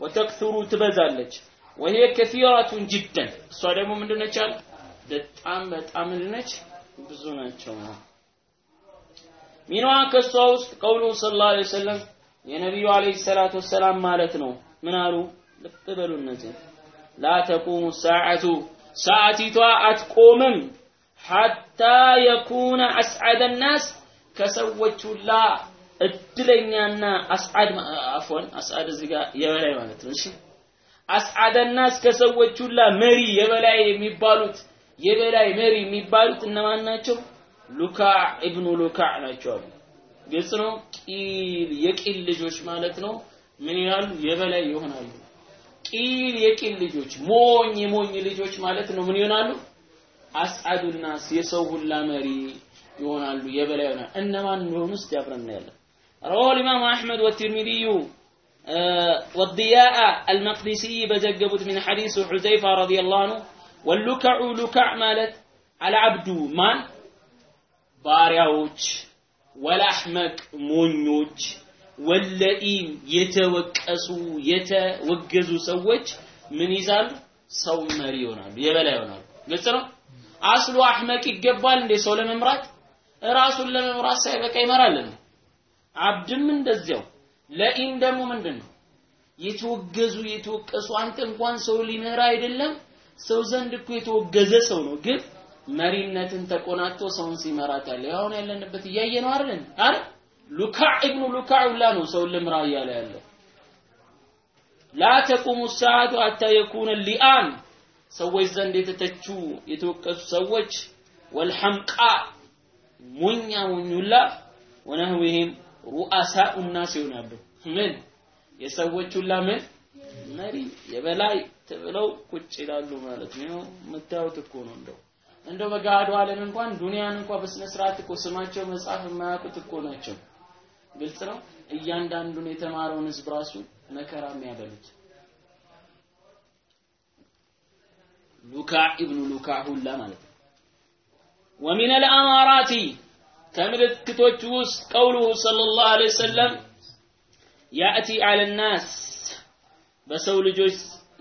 Speaker 2: ወተክቱሩ ትበዛለች። ወሄ ከፊራቱን ጅደን እሷ ደግሞ ምንድነች አለ በጣም በጣም ምንድነች ብዙ ናቸው። ሚኗ ከሷ ውስጥ ቀውሉ ሰለላሁ ዐለይሂ ወሰለም የነቢዩ ዐለይሂ ሰላቱ ወሰላም ማለት ነው። ምን አሉ? ልብ በሉ እነዚህ። ላ ተቁሙ ሰዓቱ ሰዓቲቷ አትቆምም። ሐታ የኩነ አስዓደ ናስ ከሰዎች ሁላ እድለኛና አስዓድ አፎን አስዓድ እዚህ ጋር የበላይ ማለት ነው። እሺ አስዓደ ናስ ከሰዎች ሁላ መሪ የበላይ የሚባሉት የበላይ መሪ የሚባሉት እነማን ናቸው ሉካዕ ኢብኑ ሉካዕ ናቸው አሉ ግልጽ ነው ቂል የቂል ልጆች ማለት ነው ምን ይላሉ የበላይ ይሆናሉ ቂል የቂል ልጆች ሞኝ የሞኝ ልጆች ማለት ነው ምን ይሆናሉ አስዓዱ ናስ የሰው ሁላ መሪ ይሆናሉ የበላይ ይሆናል እነማን እንደሆኑ እስቲ አብረን እናያለን رواه الإمام أحمد والترمذي والضياء المقدسي بزقبت من حديث حذيفة رضي الله عنه ወሉከዑ ሉከዕ ማለት አልዓብዱ ማን? ባሪያዎች ወላሕመቅ ሞኞች ወለኢም የተወቀሱ የተወገዙ ሰዎች ምን ይዛሉ ሰው መሪ ይሆናሉ የበላይ ይሆናሉ። ግልጽ ነው? አስሉ አሕመቅ ይገባል እንዴ ሰው ለመምራት? ራሱን ለመምራት ሳይበቃ ይመራልን አብድም እንደዚያው። ለኢም ደግሞ ምንድን ነው የተወገዙ የተወቀሱ አንተ እንኳን ሰው ሊመራ አይደለም ሰው ዘንድ እኮ የተወገዘ ሰው ነው። ግን መሪነትን ተቆናቶ ሰውን ሲመራ ታለ አሁን ያለንበት እያየ ነው አይደል? አይደል? ሉካዕ ኢብኑ ሉካዕ ሁላ ነው ሰውን ልምራ እያለ ያለው። ላ ተቁሙ ሰዓቱ ሐታ የኩነ ሊአን። ሰዎች ዘንድ የተተቹ የተወቀሱ ሰዎች ወልሐምቃ ሞኛ ሞኙላ ወነህዊህም ሩአሳኡ ናስ ይሆናሉ ምን? የሰዎች ሁላ ምን መሪ የበላይ ተብለው ቁጭ ይላሉ ማለት ነው። የምታዩት እኮ ነው እንደው እንደው በጋዱ ዓለም እንኳን ዱንያን እንኳን በስነ ስርዓት እኮ ስማቸው መጽሐፍ የማያውቁት እኮ ናቸው። ግልጽ ነው። እያንዳንዱን የተማረውን ህዝብ ራሱ መከራ የሚያበሉት ሉካ ኢብኑ ሉካ ሁላ ማለት ነው። ወሚን አልአማራቲ ከምልክቶች ውስጥ ቀውሉሁ ሰለላሁ ዐለይሂ ወሰለም ያእቲ ዐለ ናስ በሰው ልጆች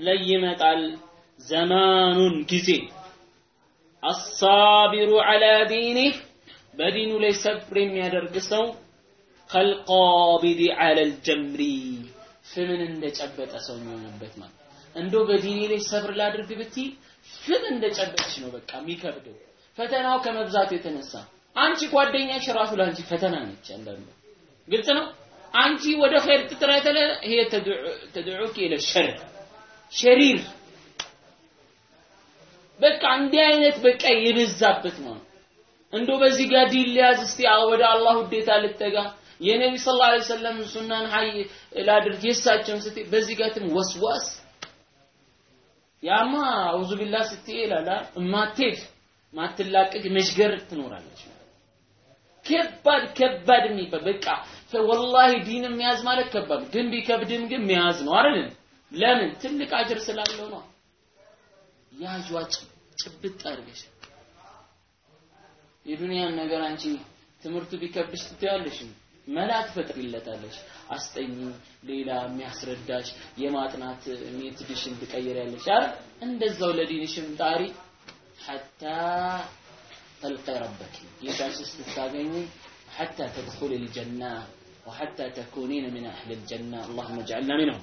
Speaker 2: ላይ ይመጣል ዘማኑን ጊዜ። አሳቢሩ ዐላ ዲኒህ በዲኑ ላይ ሰብር የሚያደርግ ሰው ከልቃቢዲ ዐለ ልጀምሪ ፍምን እንደጨበጠ ሰው የሚሆንበት ማለት እንዶ በዲኔ ላይ ሰብር ላድርግ ብቲ ፍም እንደጨበጥሽ ነው በቃ የሚከብደው። ፈተናው ከመብዛቱ የተነሳ አንቺ ጓደኛሽ ራሱ ለአንቺ ፈተና ነች አንዳንዱ ግልጽ ነው አንቺ ወደ ኸይር ትጥራተለ ይሄ ተድዑክ ኢለ ሸር ሸሪር። በቃ እንዲህ አይነት በቃ የበዛበት ነው። እንዶ በዚህ ጋር ዲል ሊያዝ እስቲ። ወደ አላህ ውዴታ ልጠጋ የነቢ ስ ላ ሰለም ሱናን ሀይ ላድርግ የሳቸውን ስት በዚህ ጋር ወስዋስ። ያማ አውዙ ቢላ ስትይ ላላ እማትሄድ ማትላቀቅ መሽገር ትኖራለች። ከባድ ከባድ የሚባል በቃ ወላሂ ዲን መያዝ ማለት ከባድ ግን ቢከብድም ግን መያዝ ነው አይደል? ለምን? ትልቅ አጅር ስላለው ነው። ያጇ ጭብጥ አድርገሽ። የዱንያን ነገር አንቺ ትምህርቱ ቢከብድሽ ትተያለሽ። መላ ትፈጥሪለታለሽ። አስጠኝ ሌላ የሚያስረዳሽ የማጥናት ሜትድሽን ትቀይሪያለሽ አይደል? እንደዛው ለዲንሽም ጣሪ ሐታ ተልቀ ረበኪ። ጌታሽ ስትታገኝ ሐታ ተድኹል ልጀና وحتى تكونين من أهل الجنة اللهم اجعلنا منهم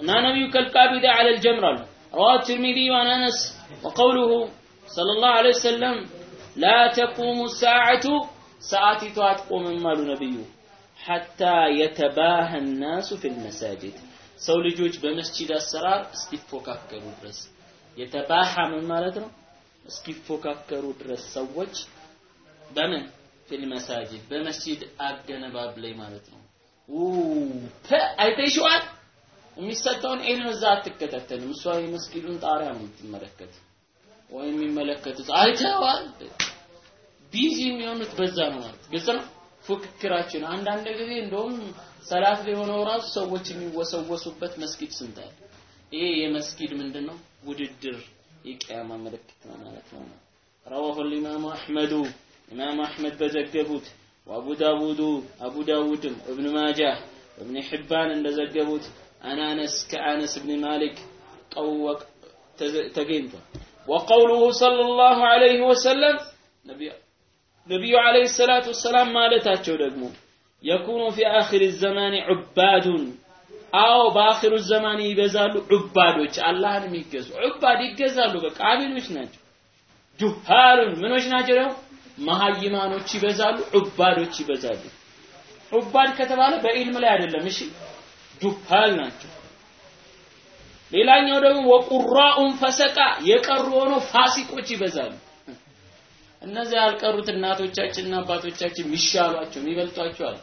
Speaker 2: أن نبي كالقابض على الجمرة رواه الترمذي وعن أنس وقوله صلى الله عليه وسلم لا تقوم الساعة ساعة تقوم مال نبيه حتى يتباهى الناس في المساجد ሰው ልጆች በመስጂድ አሰራር እስኪፎካከሩ ድረስ የተባሃ ምን ማለት ነው እስኪፎካከሩ ድረስ ሰዎች በምን ፊል መሳጅድ በመስጂድ አገነባብ ላይ ማለት ነው አይተሽዋል የሚሰጠውን ዒልም እዛ አትከታተልም እሷ የመስጊዱን ጣሪያ ነው የምትመለከት ወይም የሚመለከቱት አይተዋል ቢዚ የሚሆኑት በዛ ነው ማለት ግልጽ ነው ፉክክራችን አንዳንድ ጊዜ እንደውም ሰላት ላይ ሆነው ራሱ ሰዎች የሚወሰወሱበት መስጊድ ስንታል ይሄ የመስጊድ ምንድነው ውድድር የቂያማ ምልክት ነው ማለት ነው رواه الإمام أحمد ኢማም አሕመድ በዘገቡት ወአቡ ዳውዱ አቡ ዳውድም እብን ማጃህ እብን ሕባን እንደዘገቡት አን ከአነስ ብን ማሊክ ቀወቅ ተገኝቷል። ወቀውሉሁ ሰለላሁ ዐለይሂ ወሰለም ነቢዩ ዐለይሂ ሰላቱ ወሰላም ማለታቸው ደግሞ የኩኑ ፊ አኺሪ ዘማን ዑባዱን አዎ በአኺሩ ዘማን ይበዛሉ ዑባዶች፣ አላህን የሚገዙ ዑባድ ይገዛሉ። በቃ አቢዶች ናቸው። ጁሃሉን ምኖች ናቸው ደግሞ መሀይማኖች ይበዛሉ ዑባዶች ይበዛሉ። ዑባድ ከተባለ በኢልም ላይ አይደለም። እሺ ጁሃል ናቸው። ሌላኛው ደግሞ ወቁራኡን ፈሰቃ የቀሩ ሆኖ ፋሲቆች ይበዛሉ። እነዚህ ያልቀሩት እናቶቻችንና አባቶቻችን የሚሻሏቸው የሚበልጧቸዋል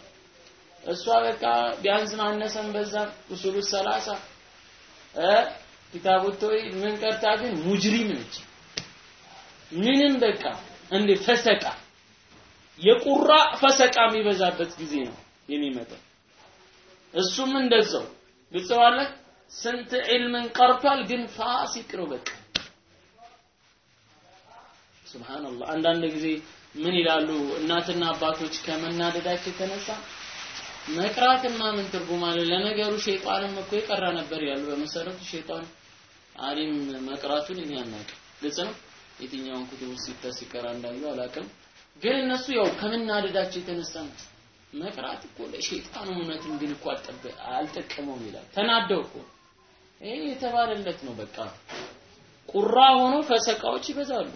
Speaker 2: እሷ በቃ ቢያንስ ማነሰን በዛ ኡሱሉ ሰላሳ። እ ኪታቡት ምን ቀርታ ግን ሙጅሪም ነች። ምንም በቃ እንደ ፈሰቃ የቁራ ፈሰቃ የሚበዛበት ጊዜ ነው የሚመጣው። እሱም እንደዛው። ግልጽ ስንት ዒልምን ቀርቷል ግን ፋሲቅ ነው በቃ። ሱብሃንአላህ። አንዳንድ ጊዜ ምን ይላሉ? እናትና አባቶች ከመናደዳቸው የተነሳ መቅራትማ ምን ትርጉም አለ ለነገሩ ሸይጣንም እኮ የቀራ ነበር ያሉ በመሰረቱ ሸይጣን አሊም መቅራቱን እኛ አናውቅም። ግልጽ ነው የትኛውን ኩቱብ ሲታ ሲቀራ እንዳዩ አላቅም። ግን እነሱ ያው ከምናደዳቸው የተነሳ ነው። መቅራት እኮ ለሸይጣኑ እውነትን ግን እኮ አልጠቀመውም ይላል። ተናደው እኮ ይሄ የተባለለት ነው። በቃ ቁራ ሆኖ ፈሰቃዎች ይበዛሉ።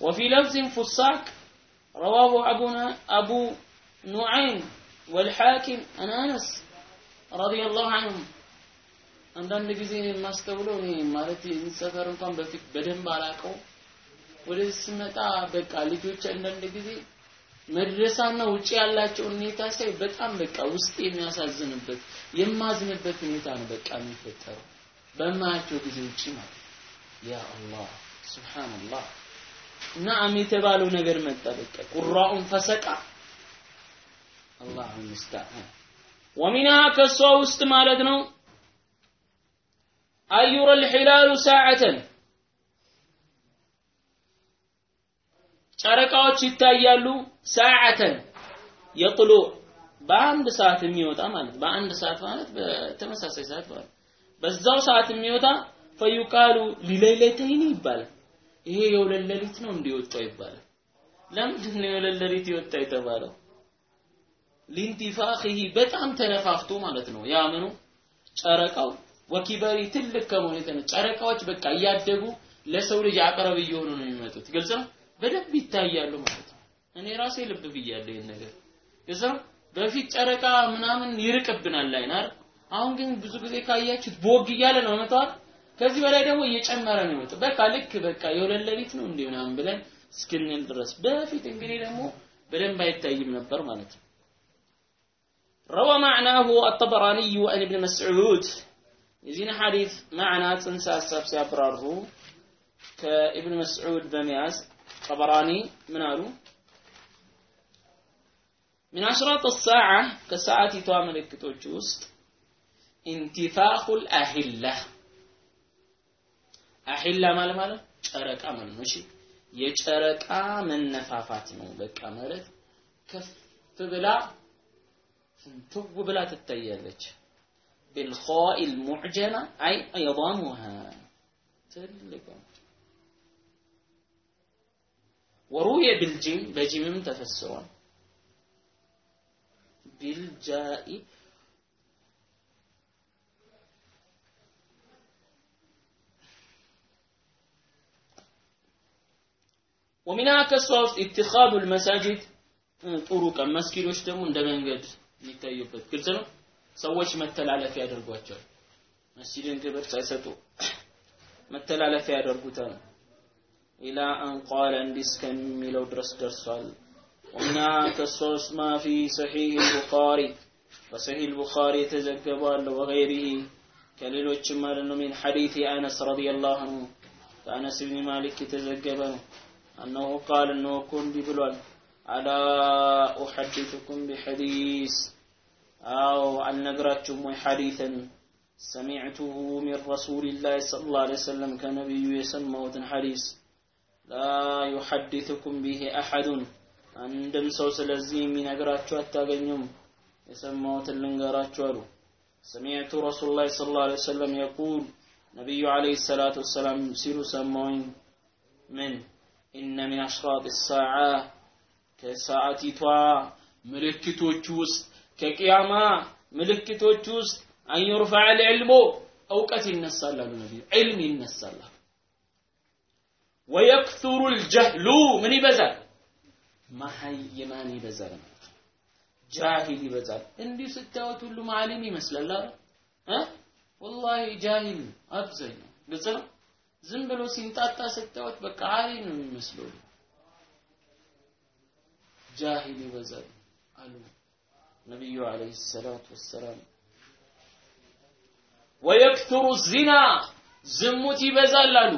Speaker 2: ወፊ ለፍዝን ፉሳቅ ረዋሁ አቡና አቡ ኑዐይም ወልሐኪም አን አነስ ረዲየላሁ ዐንሁም አንዳንድ ጊዜ የማስተውለው እኔ ማለት ይህን ሰፈር እንኳን በፊት በደንብ አላቀው? ወደዚህ ስመጣ በቃ ልጆች አንዳንድ ጊዜ መድረሳና ውጪ ያላቸው ሁኔታ ሳይ በጣም በቃ ውስጥ የሚያሳዝንበት የማዝንበት ሁኔታ ነው በቃ የሚፈጠረው። በማያቸው ጊዜ ውጪ ማለት ያ አላህ ሱብሃንአላህ። ናም የተባለው ነገር መጣ በቃ። ቁራኡን ፈሰቃ። አላሁ ሙስተዓን። ወሚንሃ ከሷ ውስጥ ማለት ነው። አዩረል ሂላሉ ሰዓተን ጨረቃዎች ይታያሉ ሰዓተን የጥሉ በአንድ ሰዓት የሚወጣ ማለት በአንድ ሰዓት ማለት በተመሳሳይ ሰዓት ማለት በዛው ሰዓት የሚወጣ ፈዩቃሉ ሊለይለተይኒ ይባላል። ይሄ የሁለት ሌሊት ነው እንዲወጣው ይባላል። ለምንድን ነው የሁለት ሌሊት የወጣ የተባለው? ሊንቲፋኺሂ በጣም ተነፋፍቶ ማለት ነው። ያምኑ ጨረቃው ወኪበሪ ትልቅ ከመሆኑ የተነሳ ጨረቃዎች በቃ እያደጉ ለሰው ልጅ አቅረብ እየሆኑ ነው የሚመጡት። ግልጽ ነው በደንብ ይታያሉ ማለት ነው እኔ ራሴ ልብ ብያለሁ ይሄን ነገር ግልጽ ነው በፊት ጨረቃ ምናምን ይርቅብናል ላይ አይደል አሁን ግን ብዙ ጊዜ ካያችሁት ቦግ እያለ ነው መጣው ከዚህ በላይ ደግሞ እየጨመረ ነው የመጣው በቃ ልክ በቃ የሁለት ሌሊት ነው እንዴ ምናምን ብለን እስክንል ድረስ በፊት እንግዲህ ደግሞ በደንብ አይታይም ነበር ማለት ነው روى معناه الطبراني عن ابن مسعود يزين حديث معنى تنسى الساب سيابرارو كابن مسعود بمياز طبراني من قالوا من عشرات الساعة كساعة توامل الكتوجوست انتفاخ الأهلة أهلة مال مال ጨረቃ ማለት ነው እሺ የጨረቃ መነፋፋት ነው። በቃ ማለት ከፍ ብላ ፍንትው ብላ ትታያለች። بالخاء المعجمة أي عظامها ትልቅ وروي بالجيم بجيم تفسرون بالجاء. ومن أكثر اتخاذ المساجد. طرقا مسكين وشتمون دم ينقد نتايب كرتنا سويش مثل على في هذا الجوتر مسجد ينقبر سايسته مثل على ኢላ አን ቃለ እንዲህ እስከሚለው ድረስ ደርሷል። ወሚና ከሷ ውስጥ ማ ፊ ሰሒህ ልቡኻሪ በሰሒህ ልቡኻሪ የተዘገበ አለ ወገይሪህ ከሌሎችም ማለት ነው ሚን ሐዲት አነስ ረዲየላሁ አንሁ ከአነስ ብን ማሊክ የተዘገበ ነው። أنه قال أنه كن ببلوال ألا أحدثكم بحديث أو عن نقراتكم حديثا سمعته من رسول الله صلى الله عليه وسلم كنبي يسمى حديث ላ ዩሐዲትኩም ቢሂ አሐዱን አንድም ሰው ስለዚህ የሚነግራችሁ አታገኙም። የሰማሁትን ልንገራችሁ አሉ። ሰሚዕቱ ረሱሉላህ ላህ ስለ ላ የቁል ነቢዩ አለህ ሰላት ወሰላም ሲሉ ሰማውኝ ምን? ኢነ ሚን አሽራጥ ሳዓ ከሰዓቲቷ ምልክቶች ውስጥ ከቅያማ ምልክቶች ውስጥ አን ዩርፈዐ ልዕልሞ እውቀት ይነሳል አሉ ነቢዩ። ዕልም ይነሳል ወየክቱሩ ልጀህሉ ምን ይበዛል? መሀይማን ይበዛል? ጃሂል ይበዛል። እንዲሁ ስታዩት ሁሉም ዓሊም ይመስላል እ? ወላሂ ጃሂል አብዛኛው ግልጽ ነው? ዝም ብሎ ሲንጣጣ ስታዩት በቃ ዓሊም ነው የሚመስለው። ጃሂል ይበዛል አሉ ነቢዩ አለይሂ ሰላቱ ወሰላም። ወየክቱሩ ዚና ዝሙት ይበዛል አሉ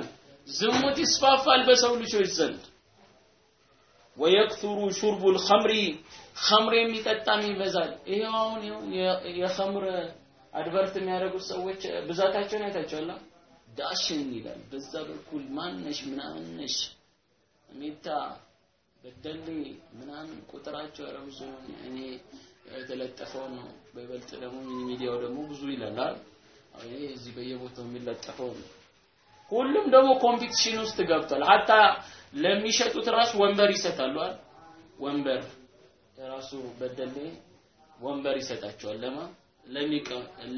Speaker 2: ዝሙት ይስፋፋል በሰው ልጆች ዘንድ። ወየክቱሩ ሹርቡል ኸምሪ ኸምር የሚጠጣም ይበዛል። ይሄው አሁን የ خمر advert የሚያደርጉት ሰዎች ብዛታቸውን አይታችኋል ዳሽን ይላል። በዛ በኩል ማነሽ ምናምን ነሽ? ሜታ በደሌ ምናምን ቁጥራቸው ኧረ ብዙ እኔ የተለጠፈው ነው። በይበልጥ ደግሞ ሚዲያው ደግሞ ብዙ ይላል ይሄ እዚህ በየቦታው የሚለጠፈው ነው ሁሉም ደግሞ competition ውስጥ ገብቷል። حتى ለሚሸጡት ራሱ ወንበር ይሰጣሉ አይደል? ወንበር ራሱ በደሌ ወንበር ይሰጣቸዋል። ለማ?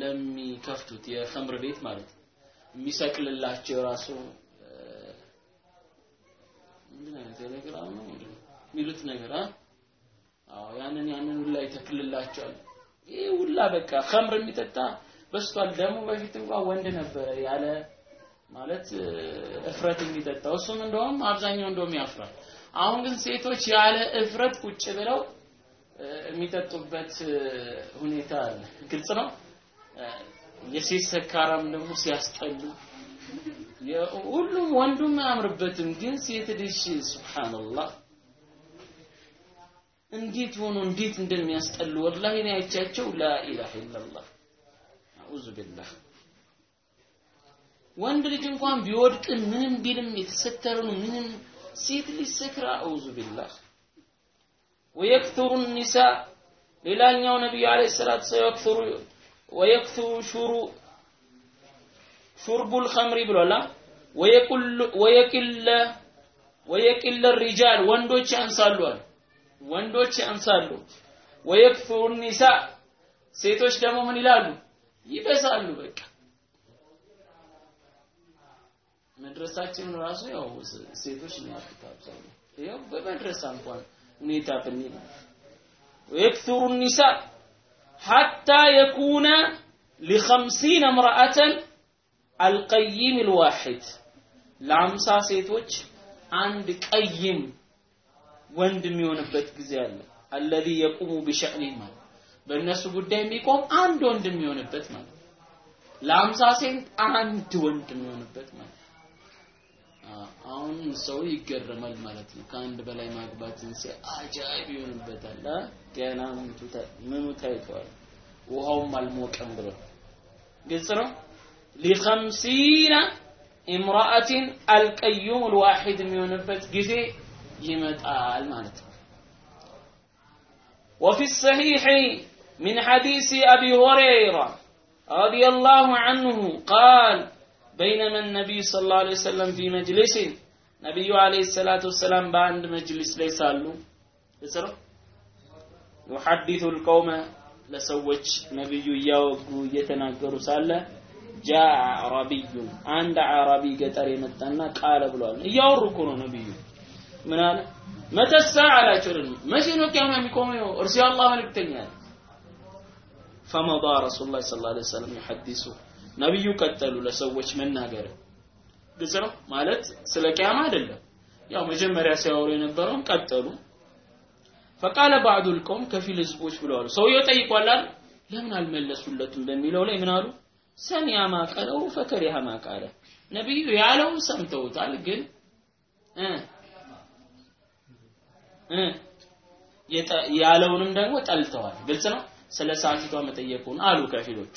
Speaker 2: ለሚከፍቱት የኸምር ቤት ማለት ነው። የሚሰቅልላቸው ራሱ ምንድን ቴሌግራም ነው የሚሉት? ነገር አዎ ያንን ያንን ሁላ ይተክልላቸዋል። ይህ ሁላ በቃ ኸምር የሚጠጣ በስቷል። ደግሞ በፊት እንኳን ወንድ ነበረ ያለ ማለት እፍረት የሚጠጣው እሱም እንደውም አብዛኛው እንደውም ያፍራል። አሁን ግን ሴቶች ያለ እፍረት ቁጭ ብለው የሚጠጡበት ሁኔታ አለ። ግልጽ ነው? የሴት ሰካራም ደግሞ ሲያስጠሉ ሁሉም ወንዱም አያምርበትም። ግን ሴት ልጅ ሱብሃንአላህ እንዴት ሆኖ እንዴት እንደሚያስጠሉ ወላሂ ነው አይቻቸው ላኢላሃ ኢላላህ አዑዙ ቢላህ ወንድ ልጅ እንኳን ቢወድቅ ምንም ቢልም የተሰተረ ነው ምንም ሴት ልጅ ሰክራ አዑዙ ቢላህ። ወየክቱሩ ኒሳ ሌላኛው ነቢዩ አለይሂ ሰላቱ ሰየክቱሩ ወየክቱሩ ሹሩ ሹርቡል ኸምሪ ብሏላ ወየቅለ ወየቅለ ሪጃል ወንዶች ያንሳሉ አለ ወንዶች ያንሳሉ። ወየክቱሩ ኒሳ ሴቶች ደግሞ ምን ይላሉ? ይበዛሉ በቃ መድረሳችን ራሱ ያው ሴቶች ነው ያሉት አብዛኛው ያው በመድረሳ እንኳን ሁኔታ ብንል ويكثر النساء حتى يكون لخمسين امرأة القيم الواحد ለአምሳ ሴቶች አንድ ቀይም ወንድ የሚሆንበት ጊዜ አለ አለዚ የቁሙ ቢሸእኒህ ማለት በእነሱ ጉዳይ የሚቆም አንድ ወንድ የሚሆንበት ማለት ለአምሳ ሴት አንድ ወንድ የሚሆንበት ማለት አሁን ሰው ይገረማል ማለት ነው ከአንድ በላይ ማግባትን ሲያ አጃይብ ይሆንበታል ገና ምኑ ታይቷል ውሃውም አልሞቀም ብሎ ግልጽ ነው ሊኸምሲነ ኢምራአቲን አልቀዩም ልዋሒድ የሚሆንበት ጊዜ ይመጣል ማለት ነው وفي الصحيح من حديث أبي هريرة رضي الله عنه قال بينما النبي صلى الله عليه وسلم في مجلس نبي عليه الصلاة والسلام بعد مجلس ليس له يحدث القوم ለሰዎች ነብዩ እያወጉ እየተናገሩ ሳለ ጃ አረቢዩን አንድ አረቢ ገጠር የመጣና ቃለ ብሏል። እያወሩ እኮ ነው ነብዩ። ምን አለ? መተሳ አላቸው ደግሞ መቼ ነው ቂያማ የሚቆመው? እርሱ የአላህ መልእክተኛ ፈመዳ ረሱሉላህ ሰለላሁ ዐለይሂ ወሰለም ይሐዲሱ ነብዩ ቀጠሉ ለሰዎች መናገር። ግልጽ ነው ማለት ስለ ቂያማ አይደለም። ያው መጀመሪያ ሲያወሩ የነበረውን ቀጠሉ። ፈቃለ ባዕዱል ቀውም ከፊል ህዝቦች ብለዋል። ሰውየው ጠይቋል አይደል? ለምን አልመለሱለትም በሚለው ላይ ምን አሉ? ሰሚያ ማቀለው ፈከሪሃ ማቃለ ነቢዩ ያለውን ሰምተውታል፣ ግን ያለውንም ደግሞ ጠልተዋል። ግልጽ ነው። ስለ ሰዓቲቷ መጠየቁን አሉ ከፊሎቹ።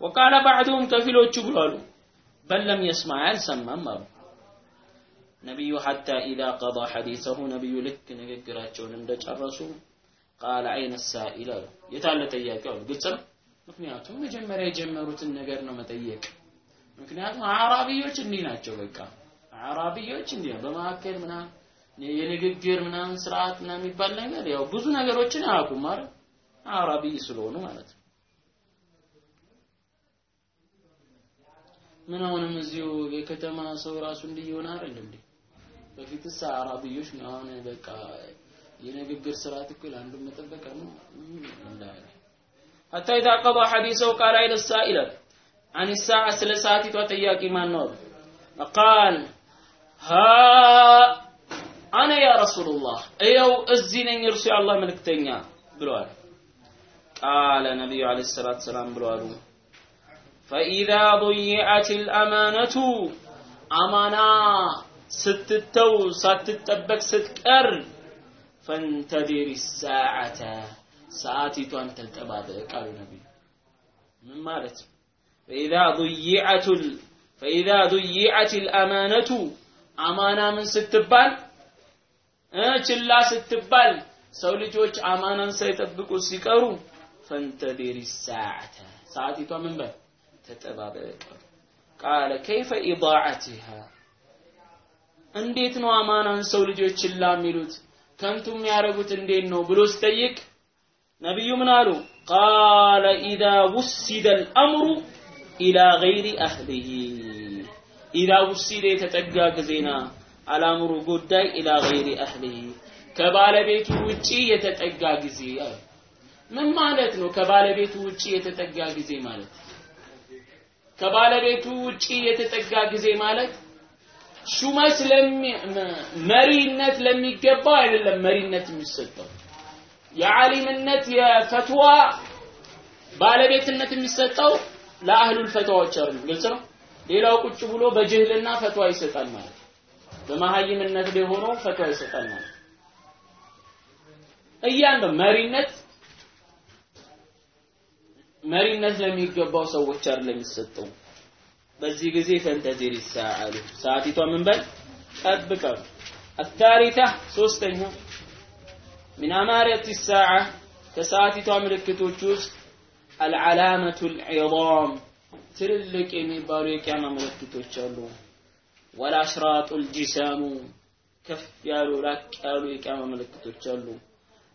Speaker 2: ወቃለ ባዕዱም ከፊሎቹ ብሏሉ በለም የስማ አልሰማም አሉ። ነቢዩ ሐታ ኢዛ ቀዳ ሐዲሰሁ ነቢዩ ልክ ንግግራቸውን እንደጨረሱ ቃለ አይነ ሳኢል አሉ። የታለ ጠያቂው አሉ። ምክንያቱም መጀመሪያ የጀመሩትን ነገር ነው መጠየቅ። ምክንያቱም አዕራቢዮች እንዲህ ናቸው። በቃ አዕራቢዮች እንዲህ ነው። በመካከል ምናምን የንግግር ምናምን ስርዓት ምናምን የሚባል ነገር ያው ብዙ ነገሮችን አያውቁም ማለት አዕራቢይ ስለሆኑ ማለት ነው። ምን አሁንም እዚሁ የከተማ ሰው ራሱ እንዲህ የሆነ አይደል እንዴ? በፊትስ አራብዮች ነው። አሁን በቃ የንግግር ስርዓት እኮ ለአንዱ መጠበቅ ነው። እንዳለ ሐታ ኢዛ ቀዳ ሐዲሰው ቃል አይለ ሳኢለ አን ሰዓ ስለ ሰዓቲቷ ጠያቂ ማን ነው? ቃል ሀ አነ ያ ረሱሉላህ እየው እዚህ ነኝ እርሱ የአላህ መልእክተኛ ብለዋል። ቃለ ነቢዩ ዓለይሂ ሰላቱ ሰላም ብለዋሉ። فإذا ضيعت الأمانة አማና ስትተው ሳትጠበቅ ስትቀር ፈንተዲር ሰዓተ ሰዓቲቷን ተጠባበቅ አሉ ነቢዩ ምን ማለት ነው ፈኢዛ ضيعت ፈኢዛ ضيعت الأمانة አማና ምን ስትባል ችላ ስትባል ሰው ልጆች አማናን ሳይጠብቁ ሲቀሩ ፈንተዲር ሰዓተ ሰዓቲቷ ምን በል ተጠባበቅ ቃለ ከይፈ ኢዳዓቲሃ እንዴት ነው አማናን ሰው ልጆች ችላ የሚሉት? ከንቱ የሚያደርጉት እንዴት ነው ብሎ ሲጠይቅ ነቢዩ ምን አሉ? ቃለ ኢዛ ውሲደ አልአምሩ ኢላ ገይሪ አህሊሂ ኢዛ ውሲደ የተጠጋ ጊዜና አልአምሩ ጉዳይ ኢላ ገይሪ አህሊሂ ከባለቤቱ ውጪ የተጠጋ ጊዜ ምን ማለት ነው ከባለቤቱ ውጪ የተጠጋ ጊዜ ማለት ከባለቤቱ ውጪ የተጠጋ ጊዜ ማለት ሹመት መሪነት ለሚገባው አይደለም መሪነት የሚሰጠው። የዓሊምነት የፈትዋ ባለቤትነት የሚሰጠው ለአህሉል ፈትዋዎች አይደለም። ግልጽ ነው? ሌላው ቁጭ ብሎ በጅህልና ፈትዋ ይሰጣል ማለት በመሀይምነት ላይ ሆኖ ፈትዋ ይሰጣል ማለት እያንዳንዱ መሪነት መሪነት ለሚገባው ሰዎች አይደለም የሚሰጠው። በዚህ ጊዜ ፈንተዚር ይሳአሉ ሰዓቲቷ ምን በል ጠብቀው። አታሪታ ሶስተኛ ሚን አማረት ከሰዓቲቷ ምልክቶች ውስጥ አልዓላመቱል ዒዛም ትልልቅ የሚባሉ የቂያማ ምልክቶች አሉ። ወልአሽራጡል ጅሳሙ ከፍ ያሉ ላቅ ያሉ የቂያማ ምልክቶች አሉ።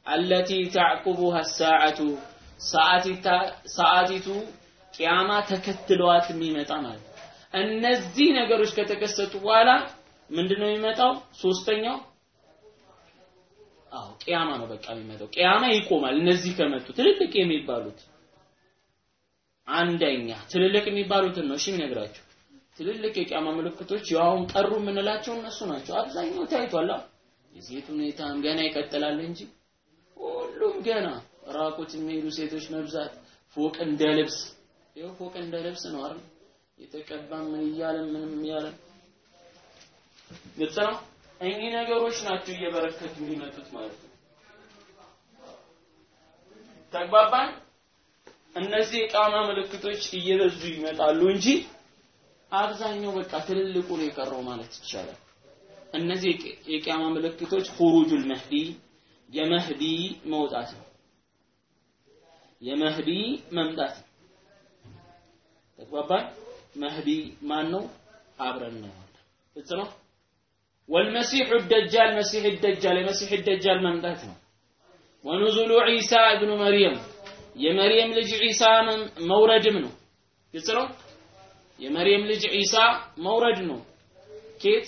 Speaker 2: አለቲ ተዕቁቡሃ ሳዓቱ ሰዓቲቱ ቂያማ ተከትለዋት የሚመጣ ማለት እነዚህ ነገሮች ከተከሰቱ በኋላ ምንድነው የሚመጣው? ሶስተኛው? አዎ ቂያማ ነው በቃ የሚመጣው። ቂያማ ይቆማል። እነዚህ ከመጡ ትልልቅ የሚባሉት አንደኛ ትልልቅ የሚባሉትን ነው። እሺ የሚነግራቸው ትልልቅ የቂያማ ምልክቶች ያው ቀሩ የምንላቸው እነሱ ናቸው። አብዛኛው ታይቷል። የሴት ሁኔታም ገና ይቀጥላል እንጂ ሁሉም ገና ራቁት የሚሄዱ ሴቶች መብዛት ፎቅ እንደ ልብስ። ይኸው ፎቅ እንደ ልብስ ነው አይደል? የተቀባ ምን እያለ ምንም እያለ ግልጽ ነው። እኚህ ነገሮች ናቸው እየበረከቱ የሚመጡት ማለት ነው። ተግባባን? እነዚህ የቃማ ምልክቶች እየበዙ ይመጣሉ እንጂ አብዛኛው በቃ ትልልቁ ነው የቀረው ማለት ይቻላል። እነዚህ የቂያማ ምልክቶች ሁሩጁል መህዲ የመህዲ መውጣት ነው። የመህዲ መምጣት ተግባባን? መህዲ ማን ነው? አብረን ነው ግልጽ ነው። ወልመሲሑ ደጃል መሲሕ ደጃል የመሲሕ ደጃል መምጣት ነው። ወኑዙሉ ዒሳ እብኑ መርየም የመርየም ልጅ ዒሳ መውረድም ነው። ግልጽ ነው። የመርየም ልጅ ዒሳ መውረድ ነው። ኬት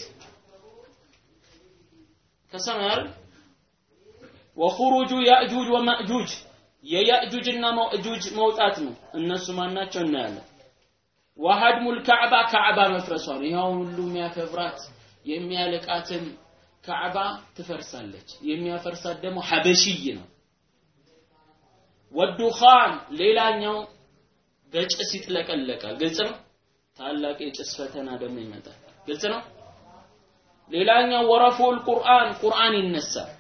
Speaker 2: ከሰማይ? ወኹሩጁ ያእጁጅ ወማእጁጅ የያእጁጅና ማእጁጅ መውጣት ነው። እነሱ ማናቸው እናያለን። ወሀድሙል ካዕባ ካዕባ መፍረሷ ነው። ይኸው ሁሉ የሚያከብራት የሚያልቃትን ካዕባ ትፈርሳለች። የሚያፈርሳት ደግሞ ሐበሽይ ነው። ወዱኻን ሌላኛው በጭስ ይጥለቀለቃል። ግልጽ ነው። ታላቅ የጭስ ፈተና ደግሞ ይመጣል። ግልጽ ነው። ሌላኛው ወረፉል ቁርአን ቁርአን ይነሳል።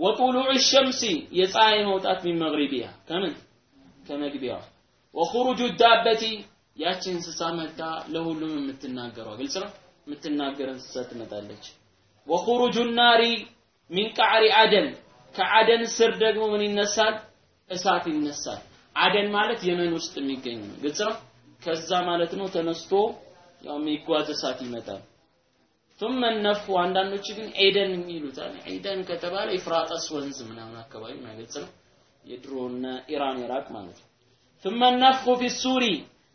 Speaker 2: ወጡሉዕ ሸምሲ የፀሐይ መውጣት ሚን መግሪቢያ ከምን ከመግቢያዋ ወኹሩጁ ዳበቲ ያቺ እንስሳ መጣ ለሁሉም የምትናገረው ግልጽ ነው። የምትናገር እንስሳ ትመጣለች። ወኹሩጁ ናሪ ሚን ቀዕሪ አደን ከአደን ስር ደግሞ ምን ይነሳል? እሳት ይነሳል። አደን ማለት የመን ውስጥ የሚገኝ ነው። ግልጽ ነው። ከዛ ማለት ነው ተነስቶ ያው የሚጓዝ እሳት ይመጣል። ثم النفخ አንዳንዶች ግን ኤደን ይሉታል። ኤደን ከተባለ ኢፍራጠስ ወንዝ ምናምን አካባቢ ነው። ግልጽ ነው። የድሮና ኢራን ኢራቅ ማለት ነው። ثم النفخ في السور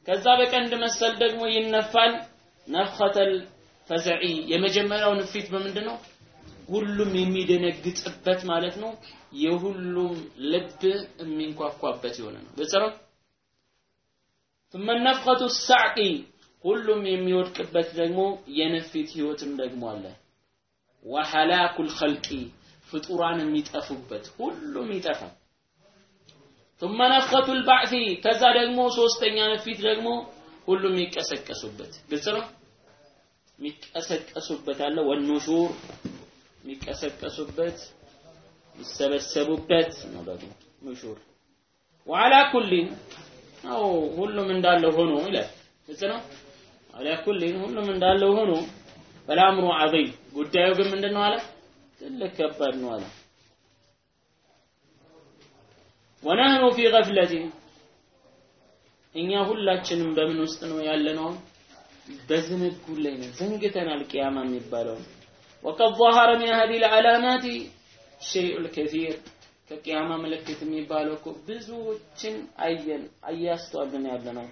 Speaker 2: ከዛ በቀንድ መሰል ደግሞ ይነፋል። ነፍኸተል ፈዘዒ የመጀመሪያው ንፊት በምንድን ነው? ሁሉም የሚደነግጥበት ማለት ነው። የሁሉም ልብ የሚንኳኳበት የሆነ ነው። ግልጽ ነው። ثم النفخة الصعق ሁሉም የሚወድቅበት ደግሞ የንፊት ህይወትም ደግሞ አለ። ወሐላኩል ኸልቂ ፍጡራን የሚጠፉበት ሁሉም ይጠፋል። ثم نفخة البعث ከዛ ደግሞ ሶስተኛ ንፊት ደግሞ ሁሉም የሚቀሰቀሱበት ግልጽ ነው። የሚቀሰቀሱበት አለ ወኑሹር የሚቀሰቀሱበት የሚሰበሰቡበት ነው ደግሞ ኑሹር ወዓላ ኩሊን አው ሁሉም እንዳለ ሆኖ ይላል ግልጽ ነው። አላ ኩሊን ሁሉም እንዳለው ሆኖ በላምሩ ዐዚም ጉዳዩ ግን ምንድነው አለ ትልቅ ከባድ ነው አለ ወነህኑ ፊ ገፍለቲን እኛ ሁላችንም በምን ውስጥ ነው ያለነው በዝንጉ ላይ ነው ዘንግተናል ቅያማ የሚባለው ወቀድ ظهر من هذه العلامات شيء الكثير ከቅያማ ምልክት የሚባለው እኮ ብዙዎችን አየን አያስተዋልን ያለነው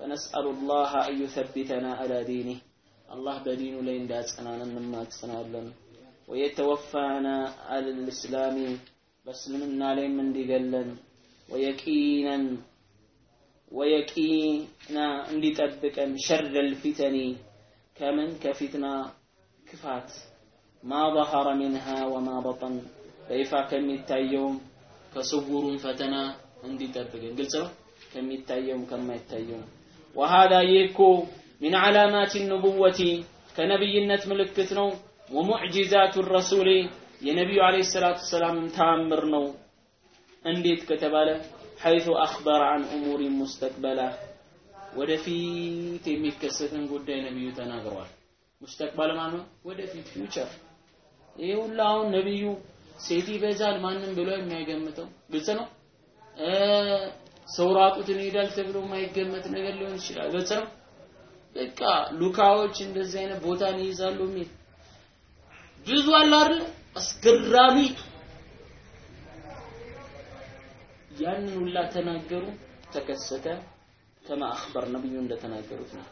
Speaker 2: فنسأل الله أن يثبتنا على دينه. الله بدين لين داسنا نما تسنالن ويتوفانا على الإسلام. بس منا لين من ديقلن ويكينا ويكينا اندي تبكا شر الفتن. كمن كفتنا كفات. ما ظهر منها وما بطن. بيفا كم يتايوم كصبور فتنا اندي تبكا قلت كم ወሃዳ ይህ እኮ ሚን ዓላማት ኑቡወቲ ከነቢይነት ምልክት ነው። ወሙዕጂዛቱ ረሱሌ የነቢዩ ዓለይሂ ሰላቱ ሰላምም ተአምር ነው። እንዴት ከተባለ ሐይቱ አኽበረ አን እሙሪ ሙስተቅበላ። ወደፊት የሚከሰትን ጉዳይ ነብዩ ተናግሯል። ሙስተቅበል ማለት ነው? ወደፊት ፊውቸር። ይህ ሁሉ አሁን ነብዩ ሴት ይበዛል ማንም ብሎ የሚያገምተው ግልጽ ነው? ሰው ራቁትን ይሄዳል ተብሎ የማይገመት ነገር ሊሆን ይችላል። ግልጽ ነው። በቃ ሉካዎች እንደዚህ አይነት ቦታን ይይዛሉ የሚል ብዙ አለ አይደል? አስገራሚ ያንን ሁላ ተናገሩ፣ ተከሰተ። ከማ አኽበር ነብዩ እንደተናገሩት ነው።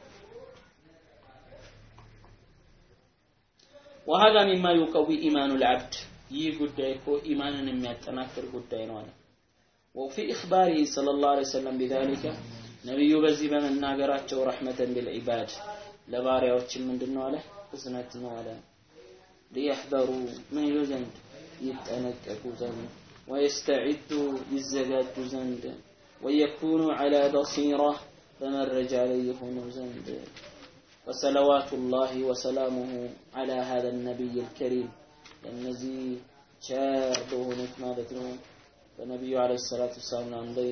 Speaker 2: وهذا مما يقوي إيمان العبد ይህ ጉዳይ እኮ ኢማንን የሚያጠናክር ጉዳይ ነው አለ وفي إخباره صلى الله عليه وسلم بذلك ነብዩ በዚህ በመናገራቸው ረሕመተን ቢልዒባድ ለባሪያዎችም ምንድን ነው አለ እዝነት ነው አለ ሊየሕበሩ ምን ይሉ ዘንድ ይጠነቀቁ ዘንድ ወየስተዒዱ ይዘጋጁ ዘንድ ወየኩኑ ዐላ በሲራ በመረጃ ላይ የሆኑ ዘንድ وصلوات الله وسلامه على هذا النبي الكريم الذي شار بهنك مالتنا በነቢዩ አለ ሰላት ሳላም ላይ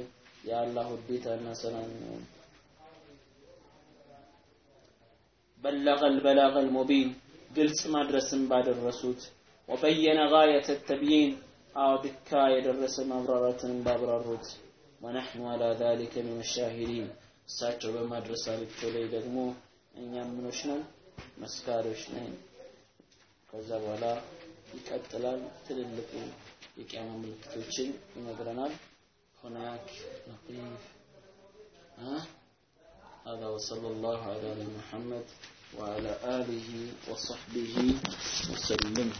Speaker 2: የአላህ ውዴታ እና ሰላም ነው። بلغ البلاغ المبين قلت مدرسة بعد الرسول وبين غاية التبيين أو بكا يدرس مبررة باب الرد ونحن على ذلك من الشاهدين ساتر بمدرسة بكولي دغمو إن يمنو شنن مسكارو شنن كذا ولا يكتلال تللقو یک عمل توچین من granada هناك نقيف ها؟ هذا وصلى الله على محمد وعلى آله وصحبه وسلم.